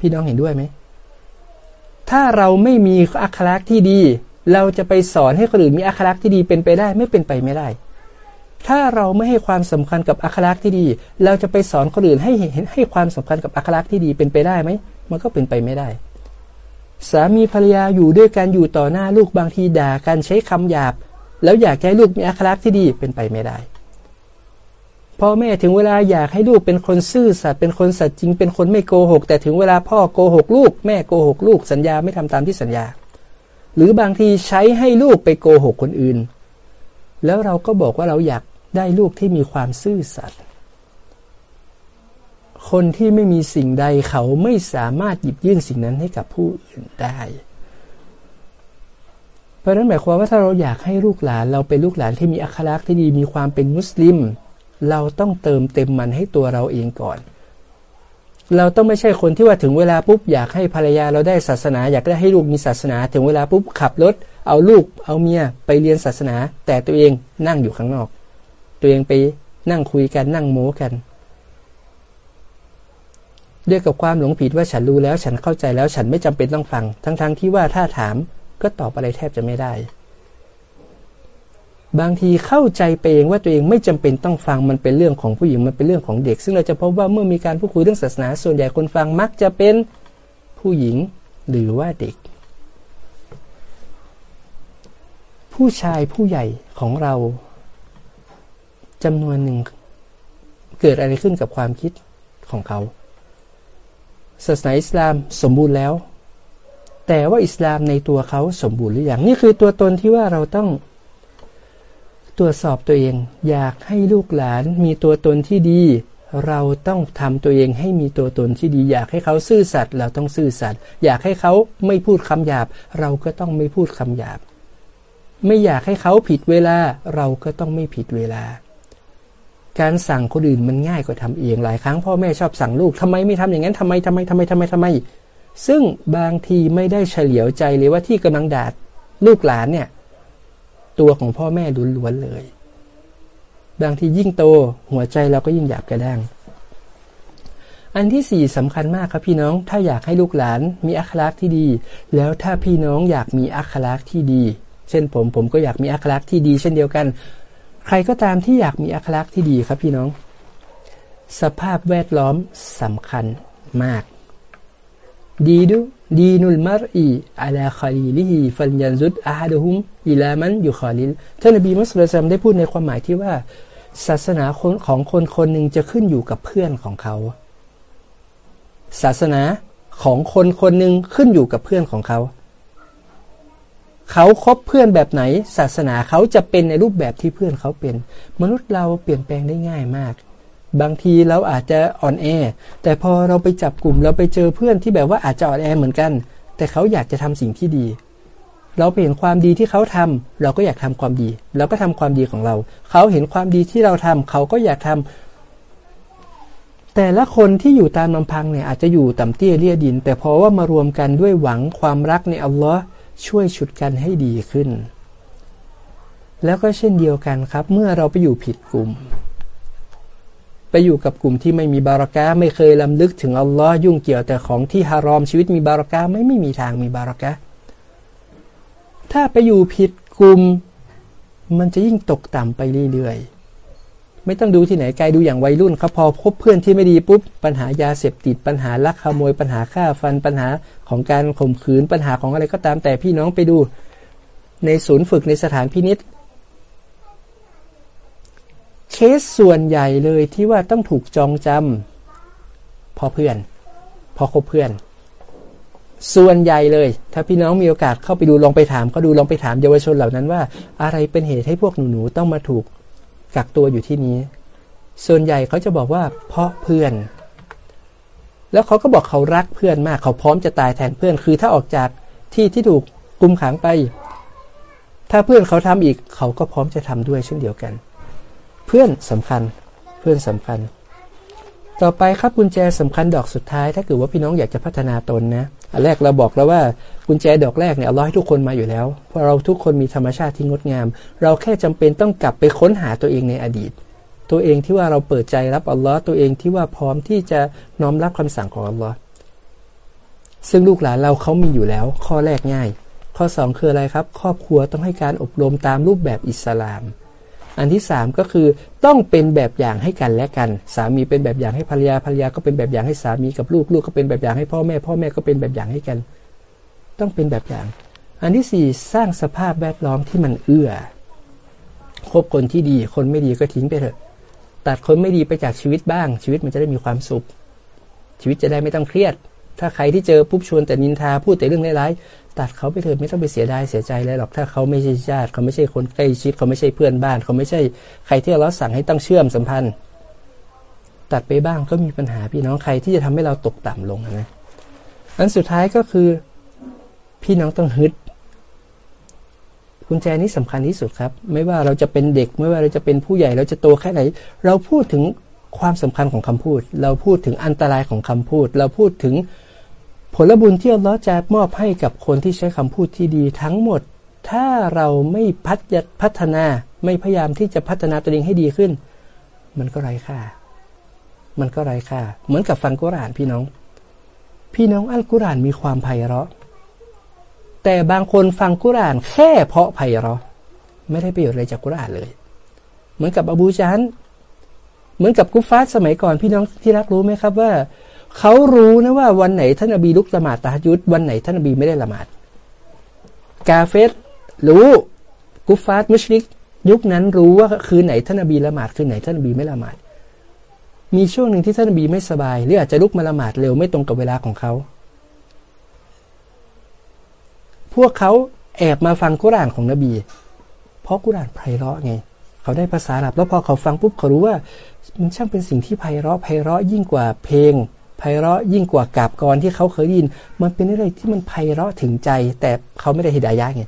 [SPEAKER 1] พี่น้องเห็นด้วยไหม ถ้าเราไม่มีอัคลักษณ์ที่ดี เราจะไปสอนให้คนอื่นมีอัคลักษณ์ที่ดีเป็นไปได้ไม่เป็นไปไม่ได้ ถ้าเราไม่ให้ความสำคัญกับอัคลักษณ์ที่ดี เราจะไปสอนคนอื่นให้เห็นให้ความสำคัญกับอัคลักษณ์ที่ดีเป็นไปได้ไหม มันก็เป็นไปไม่ได้ สามีภรรยาอยู่ด้วยกันอยู่ต่อหน้าลูกบางทีด่ากันใช้คำหยาบ แล้วอยากให้ลูกมีอัคลักษณ์ที่ดีเป็นไปไม่ได้พ่อแม่ถึงเวลาอยากให้ลูกเป็นคนซื่อสัตย์เป็นคนสัตย์จริงเป็นคนไม่โกหก แต่ถึงเวลาพ่อโกหกลูก แม่โกหกลูกสัญญาไม่ทำตามที่สัญญา หรือบางทีใช้ให้ลูกไปโกหกคนอื่น แล้วเราก็บอกว่าเราอยาก ได้ลูกที่มีความซื่อสัตย์คนที่ไม่มีสิ่งใดเขาไม่สามารถหยิบยื่นสิ่งนั้นให้กับผู้อื่นได้ เพราะนั้นหมายความว่าถ้าเราอยากให้ลูกหลาน เราเป็นลูกหลานที่มีอัคลักษณ์ที่ดีมีความเป็นมุสลิม เราต้องเติมเต็มมันให้ตัวเราเองก่อน เราต้องไม่ใช่คนที่ว่าถึงเวลาปุ๊บอยากให้ภรรยาเราได้ศาสนา อยากได้ให้ลูกมีศาสนา ถึงเวลาปุ๊บขับรถ เอาลูกเอาเมียไปเรียนศาสนา แต่ตัวเองนั่งอยู่ข้างนอก ตัวเองไปนั่งคุยกันนั่งโม้กัน ด้วยกับความหลงผิดว่าฉันรู้แล้วฉันเข้าใจแล้วฉันไม่จำเป็นต้องฟัง ทั้งๆทที่ว่าถ้าถามก็ตอบอะไรแทบจะไม่ได้ บางทีเข้าใจไปเองว่าตัวเองไม่จำเป็นต้องฟังมันเป็นเรื่องของผู้หญิงมันเป็นเรื่องของเด็ก ซึ่งเราจะพบว่าเมื่อมีการพูดคุยเรื่องศาสนา ส่วนใหญ่คนฟังมักจะเป็นผู้หญิงหรือว่าเด็ก ผู้ชายผู้ใหญ่ของเรา จำนวนหนึ่งเกิดอะไรขึ้นกับความคิดของเขาศาสนาอิสลามสมบูรณ์แล้ว แต่ว่าอิสลามในตัวเขาสมบูรณ์หรือยังนี่คือตัวตนที่ว่าเราต้องตรวจสอบตัวเอง อยากให้ลูกหลานมีตัวตนที่ดี เราต้องทำตัวเองให้มีตัวตนที่ดี อยากให้เขาซื่อสัตย์เราต้องซื่อสัตย์อยากให้เขาไม่พูดคำหยาบ เราก็ต้องไม่พูดคำหยาบ ไม่อยากให้เขาผิดเวลา เราก็ต้องไม่ผิดเวลา การสั่งคนอื่นมันง่ายกว่าทำเองหลายครั้งพ่อแม่ชอบสั่งลูกทำไมไม่ทำอย่างนั้นทำไมทำไมทำไมทำไมทำไม ซึ่งบางทีไม่ได้เฉลียวใจเลยว่าที่กำลังด่าลูกหลานเนี่ย ตัวของพ่อแม่ล้วนๆเลย บางทียิ่งโตหัวใจเราก็ยิ่งหยาบกระด้างอันที่สี่สำคัญมากครับพี่น้อง ถ้าอยากให้ลูกหลานมีอัคลักษ์ที่ดี แล้วถ้าพี่น้องอยากมีอัคลักษ์ที่ดี เช่นผมผมก็อยากมีอัคลักษ์ที่ดี เช่นเดียวกัน ใครก็ตามที่อยากมีอัคลักษณ์ที่ดีครับพี่น้อง สภาพแวดล้อมสำคัญมาก ดีดูดีนุลมารอีعلى خليله فلينظر أحدكم إلى من يخاللท่านนบีมุสลิมได้พูดในความหมายที่ว่า ศาสนาของคนคนหนึ่งจะขึ้นอยู่กับเพื่อนของเขา ศาสนาของคนคนหนึ่งขึ้นอยู่กับเพื่อนของเขา เขาคบเพื่อนแบบไหน ศาสนาเขาจะเป็นในรูปแบบที่เพื่อนเขาเป็น มนุษย์เราเปลี่ยนแปลงได้ง่ายมาก บางทีเราอาจจะอ่อนแอ แต่พอเราไปจับกลุ่มเราไปเจอเพื่อนที่แบบว่าอาจจะอ่อนแอเหมือนกัน แต่เขาอยากจะทำสิ่งที่ดี เราเห็นความดีที่เขาทำเราก็อยากทำความดี เราก็ทำความดีของเรา เขาเห็นความดีที่เราทำเขาก็อยากทแต่ละคนที่อยู่ตามลำพังเนี่ยอาจจะอยู่ต่ำเตี้ยเลี่ยดิน แต่พอว่ามารวมกันด้วยหวังความรักในอัลลอฮ์ ช่วยฉุดกันให้ดีขึ้น แล้วก็เช่นเดียวกันครับ เมื่อเราไปอยู่ผิดกลุ่ม ไปอยู่กับกลุ่มที่ไม่มีบารักะไม่เคยลำลึกถึงอัลลอฮ์ยุ่งเกี่ยวแต่ของที่ฮารอมชีวิตมีบารักะไม่ไม่มีทางมีบารักะถ้าไปอยู่ผิดกลุ่ม มันจะยิ่งตกต่ำไปเรื่อยๆ ไม่ต้องดูที่ไหนไกลดูอย่างวัยรุ่นเขาพอพบเพื่อนที่ไม่ดีปุ๊บปัญหายาเสพติดปัญหาลักขโมยปัญหาฆ่าฟันปัญหาของการข่มขืนปัญหาของอะไรก็ตามแต่พี่น้องไปดู ในศูนย์ฝึกในสถานพินิษเคสส่วนใหญ่เลยที่ว่าต้องถูกจองจำพอเพื่อน พอคบเพื่อน ส่วนใหญ่เลย ถ้าพี่น้องมีโอกาสเข้าไปดูลองไปถามเขาดูลองไปถามเยาวชนเหล่านั้นว่า อะไรเป็นเหตุให้พวกหนูๆต้องมาถูก กักตัวอยู่ที่นี้ ส่วนใหญ่เขาจะบอกว่าเพราะเพื่อน แล้วเขาก็บอกเขารักเพื่อนมาก เขาพร้อมจะตายแทนเพื่อน คือถ้าออกจากที่ที่ถูกกุมขังไป ถ้าเพื่อนเขาทำอีก เขาก็พร้อมจะทำด้วยเช่นเดียวกัน เพื่อนสำคัญ เพื่อนสำคัญ ต่อไปครับกุญแจสำคัญดอกสุดท้าย ถ้าเกิดว่าพี่น้องอยากจะพัฒนาตนนะอันแรกเราบอกแล้วว่ากุญแจดอกแรกเนี่ยเอาล้อให้ทุกคนมาอยู่แล้วเพราะเราทุกคนมีธรรมชาติที่งดงาม เราแค่จำเป็นต้องกลับไปค้นหาตัวเองในอดีต ตัวเองที่ว่าเราเปิดใจรับอัลลอฮ์ตัวเองที่ว่าพร้อมที่จะน้อมรับคำสั่งของอัลลอฮ์ซึ่งลูกหลานเราเขามีอยู่แล้ว ข้อแรกง่าย ข้อสองคืออะไรครับ ครอบครัวต้องให้การอบรมตามรูปแบบอิสลาม อันที่สามก็คือต้องเป็นแบบอย่างให้กันและกัน สามีเป็นแบบอย่างให้ภรรยาภรรยาก็เป็นแบบอย่างให้สามีกับลูกลูกก็เป็นแบบอย่างให้พ่อแม่ พ่อแม่ก็เป็นแบบอย่างให้กัน ต้องเป็นแบบอย่าง อันที่สี่สร้างสภาพแวดล้อมที่มันเอื้อคบคนที่ดีคนไม่ดีก็ทิ้งไปเถอะตัดคนไม่ดีไปจากชีวิตบ้าง ชีวิตมันจะได้มีความสุข ชีวิตจะได้ไม่ต้องเครียด ถ้าใครที่เจอปุ๊บชวนแต่นินทาพูดแต่เรื่องร้าย ตัดเขาไปเถอะไม่ต้องไปเสียดายเสียใจเลยหรอกถ้าเขาไม่ใช่ญาติเขาไม่ใช่คนใกล้ชิดเขาไม่ใช่เพื่อนบ้าน เขาไม่ใช่ใครที่เราสั่งให้ต้องเชื่อมสัมพันธ์ ตัดไปบ้างก็มีปัญหาพี่น้องใครที่จะทำให้เราตกต่ำลงนะอันสุดท้ายก็คือพี่น้องต้องฮึดกุญแจนี้สำคัญที่สุดครับ ไม่ว่าเราจะเป็นเด็ก ไม่ว่าเราจะเป็นผู้ใหญ่เราจะโตแค่ไหน เราพูดถึงความสำคัญของคำพูด เราพูดถึงอันตรายของคำพูด เราพูดถึง ผลบุญที่อัลลอฮ์จะมอบให้กับคนที่ใช้คำพูดที่ดีทั้งหมด ถ้าเราไม่พัฒพัฒนาไม่พยายามที่จะพัฒนาตัวเองให้ดีขึ้น มันก็ไร้ค่า มันก็ไร้ค่า เหมือนกับฟังกุรานพี่น้อง พี่น้องอัลกุรานมีความไพเราะ แต่บางคนฟังกุรานแค่เพาะไพเราะ ไม่ได้ประโยชน์อะไรจากกุรานเลย เหมือนกับอบูจันเหมือนกับกุฟาสสมัยก่อนพี่น้องที่รักรู้ไหมครับว่า เขารู้นะว่าวันไหนท่านอบีลุกละหมาดตาฮยุดวันไหนท่านอบีไม่ได้ละหมาด กาเฟสรู้กุฟาสมุชริก ยุคนั้นรู้ว่าคืนไหนท่านอบีละหมาดคืนไหนท่านอบีไม่ละหมาด มีช่วงหนึ่งที่ท่านอบีไม่สบาย หรืออาจจะลุกมาละหมาดเร็วไม่ตรงกับเวลาของเขา พวกเขาแอบมาฟังกุรานของนบี เพราะกุรานไพเราะไง เขาได้ภาษาอาหรับแล้วพอเขาฟังปุ๊บเขารู้ว่า มันช่างเป็นสิ่งที่ไพเราะไพเราะยิ่งกว่าเพลง ไพเราะยิ่งกว่ากาบกรที่เขาเคยยิน มันเป็นอะไรที่มันไพเราะถึงใจ แต่เขาไม่ได้ฮิดายะไง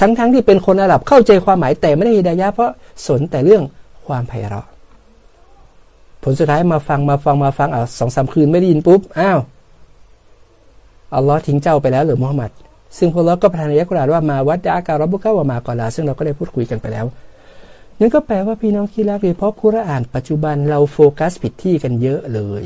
[SPEAKER 1] ทั้งๆทที่เป็นคนอาหรับเข้าใจความหมายแต่ไม่ได้ฮิดายะเพราะสนแต่เรื่องความไพเราะ ผลสุดท้ายมาฟังมาฟังมาฟังอะสองสามคืนไม่ได้ยินปุ๊บอ้าวอัลลอฮ์ทิ้งเจ้าไปแล้วหรือมุฮัมมัดซึ่งพวกเราก็ประทานในยักษ์ว่ามาวัดดาการรบุกาวามากอลา ซึ่งเราก็ได้พูดคุยกันไปแล้วนั่นก็แปลว่าพี่น้องที่รักเลยเพราะคุรานปัจจุบันเราโฟกัสผิดที่กันเยอะเลย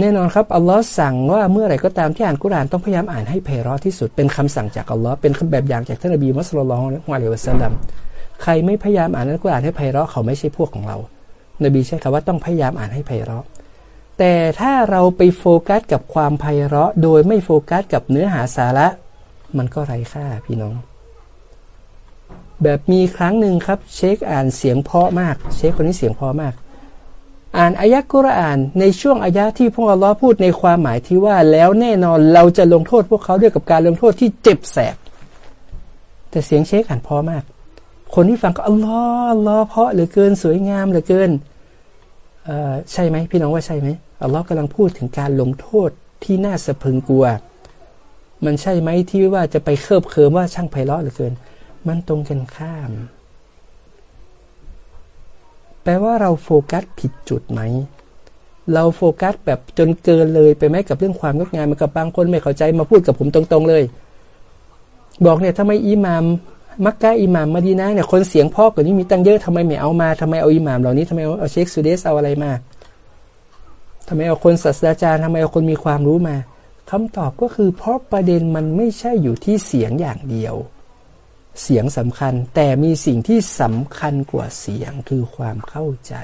[SPEAKER 1] แน่นอนครับอัลลอฮ์สั่งว่าเมื่อไหร่ก็ตามที่อ่านกุรานต้องพยายามอ่านให้เพเราะที่สุดเป็นคำสั่งจากอัลลอฮ์เป็นแบบอย่างจากท่านนบีมุสลิมละฮ์อะลัยวะสัลลัมใครไม่พยายามอ่านอัลกุรานให้เพเราะเขาไม่ใช่พวกของเรา นบีใช้คำว่าต้องพยายามอ่านให้เพเราะแต่ถ้าเราไปโฟกัสกับความไพเราะ โดยไม่โฟกัสกับเนื้อหาสาระ มันก็ไร้ค่าพี่น้อง แบบมีครั้งหนึ่งครับ เชคอ่านเสียงเพราะมาก เชคคนนี้เสียงเพราะมาก อ่านอายะฮ์กุรอาน ในช่วงอายะฮ์ที่พระองค์อัลลอฮ์พูดในความหมายที่ว่า แล้วแน่นอนเราจะลงโทษพวกเขาด้วยกับการลงโทษที่เจ็บแสบ แต่เสียงเชคอ่านเพราะมาก คนที่ฟังก็อัลลอฮ์อัลลอฮ์เพราะเหลือเกินสวยงามเหลือเกินใช่ไหมพี่น้องว่าใช่ไหมอัลลอฮ์กำลังพูดถึงการลงโทษที่น่าสะพึงกลัว มันใช่ไหมที่ว่าจะไปเคลิบเคิมว่าช่างไพเราะเหลือเกิน มันตรงกันข้าม แปลว่าเราโฟกัสผิดจุดไหม เราโฟกัสแบบจนเกินเลยไปไหมกับเรื่องความงดงามมันกับบางคนไม่เข้าใจมาพูดกับผมตรงๆเลย บอกเนี่ยทำไมอิหมาม มักกะอิหมามมาดีนะเนี่ยคนเสียงพ่อกว่านี้มีตั้งเยอะทำไมไม่เอามาทำไมเอาอิหมามเหล่านี้ทำไมเอาเชคซูเดสเอาอะไรมาทำไมเอาคนศาสตราจารย์ทำไมเอาคนมีความรู้มาคำตอบก็คือเพราะประเด็นมันไม่ใช่อยู่ที่เสียงอย่างเดียว เสียงสำคัญ แต่มีสิ่งที่สำคัญกว่าเสียงคือความเข้าใจ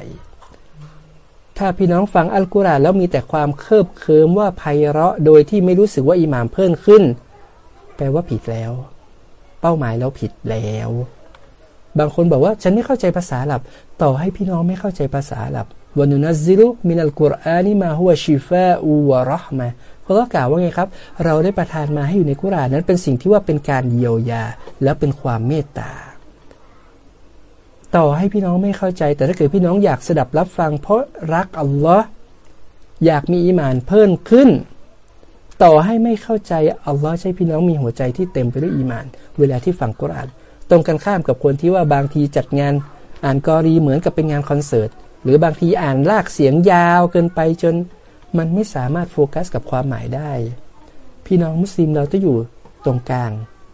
[SPEAKER 1] ถ้าพี่น้องฟังอัลกุรอานแล้วมีแต่ความเคิบเคิมว่าไพเราะ โดยที่ไม่รู้สึกว่าอิหมามเพิ่มขึ้น แปลว่าผิดแล้ว เป้าหมายเราผิดแล้ว บางคนบอกว่าฉันไม่เข้าใจภาษาหลับ ต่อให้พี่น้องไม่เข้าใจภาษาหลับวนุนัซิลุมินัลกุรอานีมาฮุวชิฟาอูวะรห์มา พราะกล่าวว่าไงครับ เราได้ประทานมาให้อยู่ในกุรานนั้นเป็นสิ่งที่ว่าเป็นการเยียวยาและเป็นความเมตตา ต่อให้พี่น้องไม่เข้าใจ แต่ถ้าเกิดพี่น้องอยากสดับรับฟัง เพราะรักอัลลอฮ์อยากมีอีมานเพิ่มขึ้น ต่อให้ไม่เข้าใจอัลลอฮ์ใช้พี่น้องมีหัวใจที่เต็มไปด้วยอีมาน เวลาที่ฟังกุรานตรงกันข้ามกับคนที่ว่าบางทีจัดงานอ่านกอรีเหมือนกับเป็นงานคอนเสิร์ตหรือบางทีอ่านลากเสียงยาวเกินไปจน มันไม่สามารถโฟกัสกับความหมายได้ พี่น้องมุสลิมเราต้องอยู่ตรงกลาง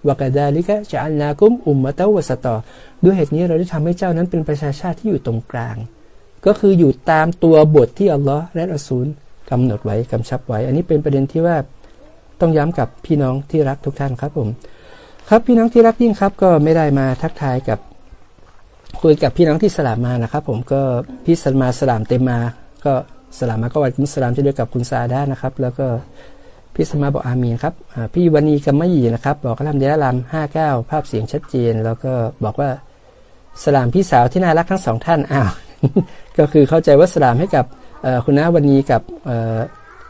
[SPEAKER 1] วกาดาลิกะจะอัลนากุมอุมมะตะวสตอด้วยเหตุนี้เราได้ทำให้เจ้านั้นเป็นประชาชาติที่อยู่ตรงกลาง ก็คืออยู่ตามตัวบทที่อัลลอฮ์และอัสูลกำหนดไว้กำชับไว้ อันนี้เป็นประเด็นที่ว่าต้องย้ำกับพี่น้องที่รักทุกท่านครับผม ครับพี่น้องที่รักยิ่งครับก็ไม่ได้มาทักทายกับ คุยกับพี่น้องที่สลามมานะครับ ผมก็พี่สลามาสลามเต็มมาก็ สลามมาก็วันคุณสลามเช่นเดียวกับคุณซาดานะครับ แล้วก็พี่สมาบอกอามีนครับพี่วันีกัมมยีนะครับ บอกกระลำเดลลามห้าเก้าภาพเสียงชัดเจน แล้วก็บอกว่าสลามพี่สาวที่น่ารักทั้งสองท่านอ้าวก็คือเข้าใจว่าสลามให้กับคุณน้าวันีกับ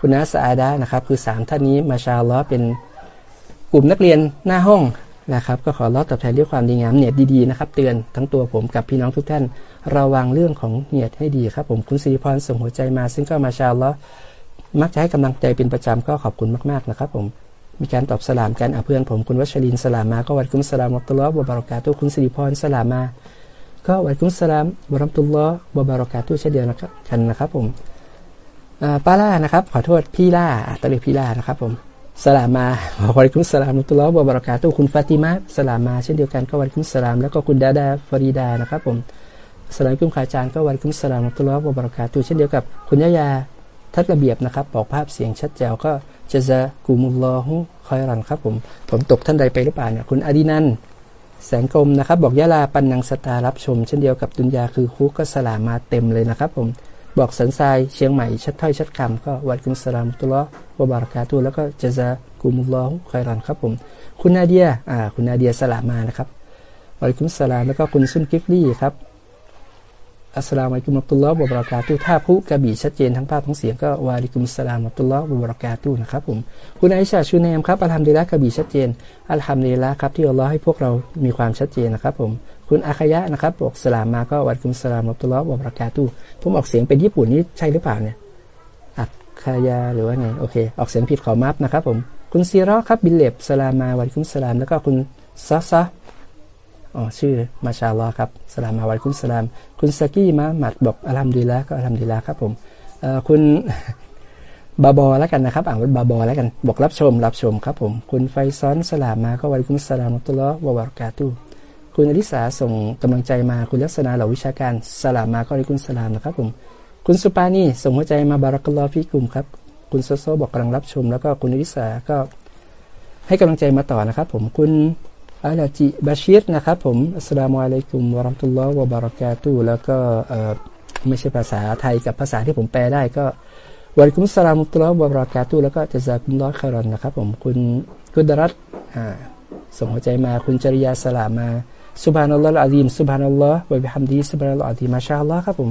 [SPEAKER 1] คุณน้าสาดานะครับ คือสามท่านนี้มาชาล้อเป็นกลุ่มนักเรียนหน้าห้องนะครับ ก็ขอรอตอบแทนด้วยความดีงามเนี่ยดีๆนะครับ เตือนทั้งตัวผมกับพี่น้องทุกท่าน ระวังเรื่องของเนียดให้ดีครับผมคุณสิริพรส่งหัวใจมา ซึ่งก็มาชาลอมักจะให้กำลังใจเป็นประจำก็ขอบคุณมากๆนะครับผมมีการตอบสลามกันเพื่อนผมคุณวัชรินสลามมา ก็วัดคุณสลามอัตุลลอฮ์บารอกาตุคุณสิริพรสลามมา ก็วัดคุณสลามบรัมตุลลอฮ์บารอกาตุเช่นเดียวกันนะครับผมป้าล่านะครับ ขอโทษพี่ล่าตะเรียกพี่ล่านะครับผมสลามมาวันคุณสลามนุตุลลอฮ์บารากาตุคุณฟาติมาสลามมาเช่นเดียวกันก็วันคุณสลามแล้วก็คุณดาดาฟรีดานะครับผม สลามคุณขาจานก็วันคุณสลามนุตุลลอฮ์บารากาตุเช่นเดียวกับคุณยายาทัดระเบียบนะครับบอกภาพเสียงชัดแจ๋วก็จะจะกูมุลลอฮุคอยรันครับผมผมตกท่านใดไปหรือเปล่าเนี่ยคุณอดีนันแสงกลมนะครับ บอกยะลาปันนังสตารับชม เช่นเดียวกับดุนยาคือคุกก็สลามาเต็มเลยนะครับ ผมบอกสันทรายเชียงใหม่ชัดถ้อยชัดคำก็วัดกุมสลามตุลลอฮ์วบารากาตุแล้วก็จะจะกุมุลลอฮ์คอยรันครับผมคุณนาเดียอ่าคุณนาเดียสลามานะครับวัดกุมสลามแล้วก็คุณซุนกิฟลี่ครับ อัสลามุอะลัยกุมอัตุลลอฮ์บารากาตุถ้าผู้กระบี่ชัดเจนทั้งภาพทั้งเสียงก็วาลิกุมสลามอัตุลลอฮ์บารากาตุนะครับผมคุณไอชาชูเนมครับอัลฮัมดุลิลละกระบี่ชัดเจนอัลฮัมดุลิลละครับที่อัลลอฮ์ให้พวกเรามีความชัดเจนนะครับผมคุณอาคยะนะครับบอกสลามมาก็วัดกุมสลามอัตุลลอฮ์บารากาตุผมออกเสียงเป็นญี่ปุ่นนี่ใช่หรือเปล่าเนี่ยอัคยาหรือว่าไงโอเค ออกเสียงผิดขอมัฟนะครับผมคุณซีรอครับบิลเลบสลามมาวัดกุมสลามแล้วก็คุณซาซา อ๋อชื่อมาชาลอครับสลามมาวัดคุณสลาม คุณสกี้มาหมัดบอกอัลฮัมดุลิละก็อัลฮัมดุลิละครับผมคุณบาบอแล้วกันนะครับ อ่านว่าบาบอแล้วกันบอกรับชม รับชมครับผม คุณไฟซ้อนสลามมาก็وعليكم السلام ورحمة الله وبركاتهคุณอริสาส่งกำลังใจมาคุณลักษณะเหล่าวิชาการสลามมาก็وعليكم السلام นะครับผม คุณสุปานีส่งหัวใจมาبارك الله فيكمครับ คุณโซโซบอกกำลังรับชม แล้วก็คุณอริสาก็ให้กำลังใจมาต่อนะครับ ผมคุณ อัลจิบาชิรนะครับผมالسلام عليكم ورحمة الله وبركاتهแล้วก็ไม่ใช่ภาษาไทยกับภาษาที่ผมแปลได้ก็วะลัยกุมสลามุตุลลอฮ์วะบารักาตุแล้วก็จะซากุมลอฮ์คารอนนะครับผมคุณกุดรัตส่งหัวใจมาคุณจริยาสลามาสุบฮานัลลอฮ์อะดีมสุบฮานัลลอฮ์วะบิฮัมดีสุบฮานัลลอฮ์อะดีมาชาอัลลอฮ์ครับผม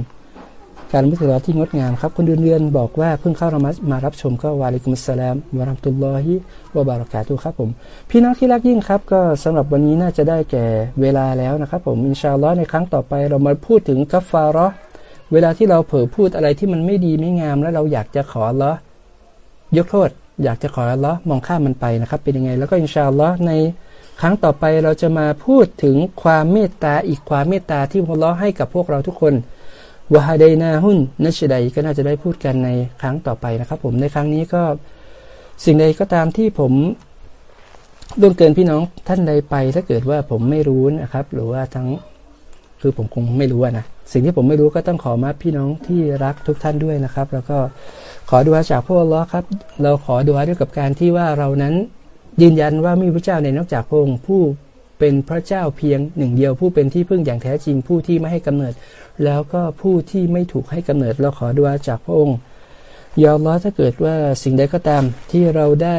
[SPEAKER 1] การมุสลิมที่งดงามครับคุณเดือนเดือนบอกว่าเพิ่งเข้ารามารับชมก็วาลิกุมสลามวะรัมตุลลอฮิวะบารักาตุครับผม พี่น้องที่รักยิ่งครับ ก็สำหรับวันนี้น่าจะได้แก่เวลาแล้วนะครับผมอินชาอัลลอฮ์ในครั้งต่อไปเรามาพูดถึงกัฟฟาร์เวลาที่เราเผลอพูดอะไรที่มันไม่ดีไม่งาม แล้วเราอยากจะขอละยกโทษ อยากจะขอละมองข้ามมันไปนะครับเป็นยังไง แล้วก็อินชาอัลลอฮ์ในครั้งต่อไปเราจะมาพูดถึงความเมตตาอีกความเมตตาที่พระลอให้กับพวกเราทุกคน วะฮาไดนาหุนนัชไดก็น่าจะได้พูดกันในครั้งต่อไปนะครับ ผมในครั้งนี้ก็สิ่งใดก็ตามที่ผมล่วงเกินพี่น้องท่านใดไป ถ้าเกิดว่าผมไม่รู้นะครับ หรือว่าทั้งคือผมคงไม่รู้นะสิ่งที่ผมไม่รู้ก็ต้องขอมาพี่น้องที่รักทุกท่านด้วยนะครับ แล้วก็ขอดูอาจากพระองค์ครับ เราขอดูอาด้วยกับการที่ว่าเรานั้นยืนยันว่ามีพระเจ้าในนอกจากพระองค์ผู้ เป็นพระเจ้าเพียงหนึ่งเดียวผู้เป็นที่พึ่งอย่างแท้จริงผู้ที่ไม่ให้กำเนิด แล้วก็ผู้ที่ไม่ถูกให้กำเนิดเราขอดูอาจากพระองค์ยอมล้อถ้าเกิดว่าสิ่งใดก็ตามที่เราได้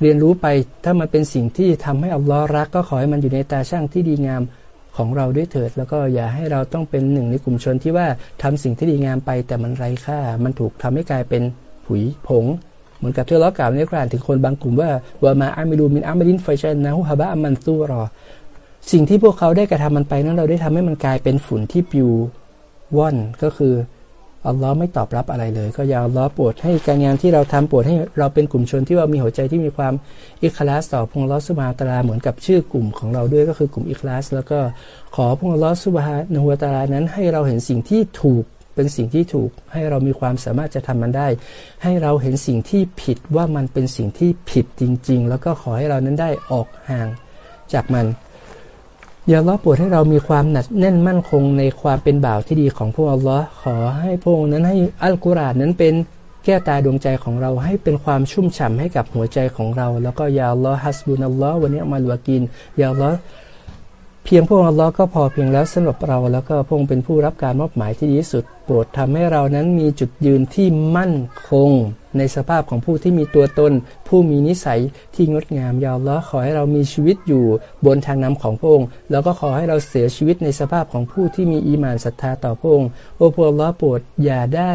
[SPEAKER 1] เรียนรู้ไปถ้ามันเป็นสิ่งที่ทำให้อัลลอฮ์รักก็ขอให้มันอยู่ในตาช่างที่ดีงามของเราด้วยเถิด แล้วก็อย่าให้เราต้องเป็นหนึ่งในกลุ่มชนที่ว่าทำสิ่งที่ดีงามไปแต่มันไร้ค่า มันถูกทำให้กลายเป็นผุยผง เหมือนกับที่เรากล่าวในกรานถึงคนบางกลุ่มว่าวามาอามิลูมินอามิลินไฟชันนะฮุฮะบะมันซูรอ สิ่งที่พวกเขาได้กระทำมันไปนั้นเราได้ทำให้มันกลายเป็นฝุ่นที่ปิวว่อนก็คืออัลลอฮ์ไม่ตอบรับอะไรเลย ก็อย่าอัลลอฮ์โปรดให้การงานที่เราทำโปรดให้เราเป็นกลุ่มชนที่ว่ามีหัวใจที่มีความอิคลาสต่อพงลอสุบฮาตาลาเหมือนกับชื่อกลุ่มของเราด้วยก็คือกลุ่มอิคลาส แล้วก็ขอพงลอสุบฮานหัวตาลานั้นให้เราเห็นสิ่งที่ถูก เป็นสิ่งที่ถูก ให้เรามีความสามารถจะทำมันได้ ให้เราเห็นสิ่งที่ผิดว่ามันเป็นสิ่งที่ผิดจริง ๆ แล้วก็ขอให้เรานั้นได้ออกห่างจากมันอย่าล้อปวดให้เรามีความหนักแน่นมั่นคงในความเป็นบ่าวที่ดีของพวกอัลลอฮ์ขอให้พระองค์นั้นให้อัลกุรอานนั้นเป็นแก้ตาดวงใจของเราให้เป็นความชุ่มฉ่าให้กับหัวใจของเรา แล้วก็ยาล้อฮัสบุนัลลอฮ์วันนี้มาลวกินยาล้อ เพียงพระองค์อัลลอฮ์ก็พอเพียงแล้วสำหรับเราแล้วก็พระองค์เป็นผู้รับการมอบหมายที่ดีที่สุด โปรดทำให้เรานั้นมีจุดยืนที่มั่นคง ในสภาพของผู้ที่มีตัวตน ผู้มีนิสัยที่งดงามยาวล้อขอให้เรามีชีวิตอยู่บนทางนำของพระองค์ แล้วก็ขอให้เราเสียชีวิตในสภาพของผู้ที่มีอีมานศรัทธาต่อพระองค์โอ้พระล้อโปรดอย่าได้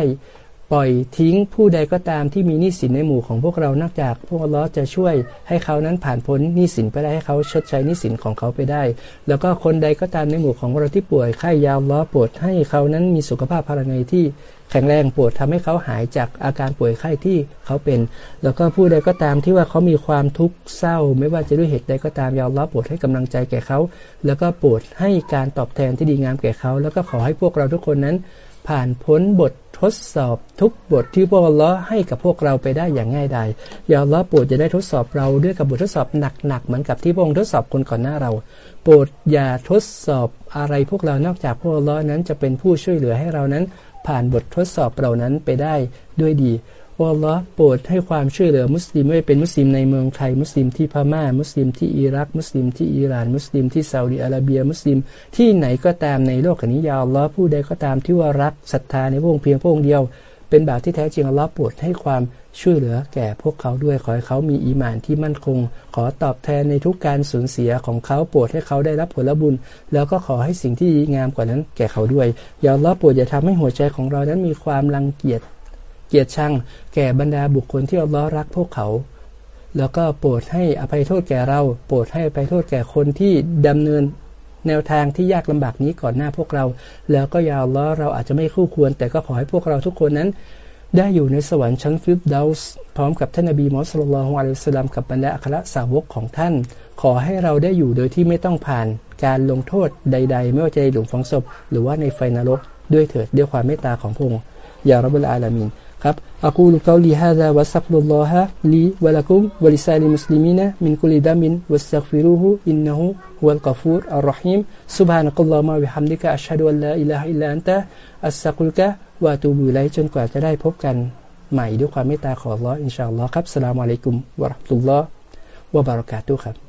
[SPEAKER 1] ปล่อยทิ้งผู้ใดก็ตามที่มีหนี้สินในหมู่ของพวกเรานอกจากพวกเราจะช่วยให้เขานั้นผ่านพ้นหนี้สินไปได้ให้เขาชดใช้หนี้สินของเขาไปได้ แล้วก็คนใดก็ตามในหมู่ของเราที่ป่วยไข้ยาวล้อปวดให้เขานั้นมีสุขภาพภายในที่แข็งแรงปวดทำให้เขาหายจากอาการป่วยไข้ที่เขาเป็น แล้วก็ผู้ใดก็ตามที่ว่าเขามีความทุกข์เศร้า ไม่ว่าจะด้วยเหตุใดก็ตามยาวล้อปวดให้กำลังใจแก่เขา แล้วก็ปวดให้การตอบแทนที่ดีงามแก่เขา แล้วก็ขอให้พวกเราทุกคนนั้น ผ่านพ้นบท ทดสอบทุกบทที่พวกเราให้กับพวกเราไปได้อย่างง่ายดายอย่าล้อโปรดจะได้ทดสอบเราด้วยกับบททดสอบหนักๆเหมือนกับที่พระองค์ทดสอบคนก่อนหน้าเรา โปรดอย่าทดสอบอะไรพวกเรานอกจากพวกเรานั้นจะเป็นผู้ช่วยเหลือให้เรานั้น ผ่านบททดสอบเรานั้นไปได้ด้วยดี อัลลอฮ์โปรดให้ความช่วยเหลือมุสลิมไม่เป็นมุสลิมในเมืองไทย มุสลิมที่พม่า มุสลิมที่อิรัก มุสลิมที่อิหร่าน มุสลิมที่ซาอุดิอาระเบีย มุสลิมที่ไหนก็ตามในโลกนี้ยาอัลลอฮ์ผู้ใดก็ตามที่ว่ารักศรัทธาในพระองค์เพียงพระองค์เดียว เป็นแบบที่แท้จริงอัลลอฮ์โปรดให้ความช่วยเหลือแก่พวกเขาด้วยขอให้เขามีอีมานที่มั่นคง ขอตอบแทนในทุกการสูญเสียของเขาโปรดให้เขาได้รับผลบุญ แล้วก็ขอให้สิ่งที่ดีงามกว่านั้นแก่เขาด้วยอย่าล้อโปรดอย่าทำให้หัวใจของเรานั้นมีความรังเกียจ เกียรติชังแก่บรรดาบุคคลที่อัลลอฮ์รักพวกเขา แล้วก็โปรดให้อภัยโทษแก่เรา โปรดให้อภัยโทษแก่คนที่ดำเนินแนวทางที่ยากลำบากนี้ก่อนหน้าพวกเรา แล้วก็ยาวล้อเราอาจจะไม่คู่ควร แต่ก็ขอให้พวกเราทุกคนนั้น ได้อยู่ในสวรรค์ชั้นฟิบดาวส์พร้อมกับท่านนบีมอสลลฮวอะลัยสลามกับบรรดาอัครสาวกของท่าน ขอให้เราได้อยู่โดยที่ไม่ต้องผ่านการลงโทษใด ๆ ไม่ว่าจะในหลุมฝังศพ หรือว่าในไฟนรกด้วยเถิดด้วยความเมตตาของพระองค์يا رب العالمين ครับأقول قولي هذا وأستغفر الله لي ولكم ولسائر المسلمين من كل ذنب واستغفروه إنه هو الغفور الرحيم سبحانك اللهم وبحمدك أشهد أن لا إله إلا أنت أستغفرك وأتوب إليكจนกว่าจะได้พบกันใหม่ด้วยความเมตตาของอัลลอฮ์إن شاء اللهครับالسلام عليكمวะราะห์ตุลลอฮ์วะบารากาตุครับ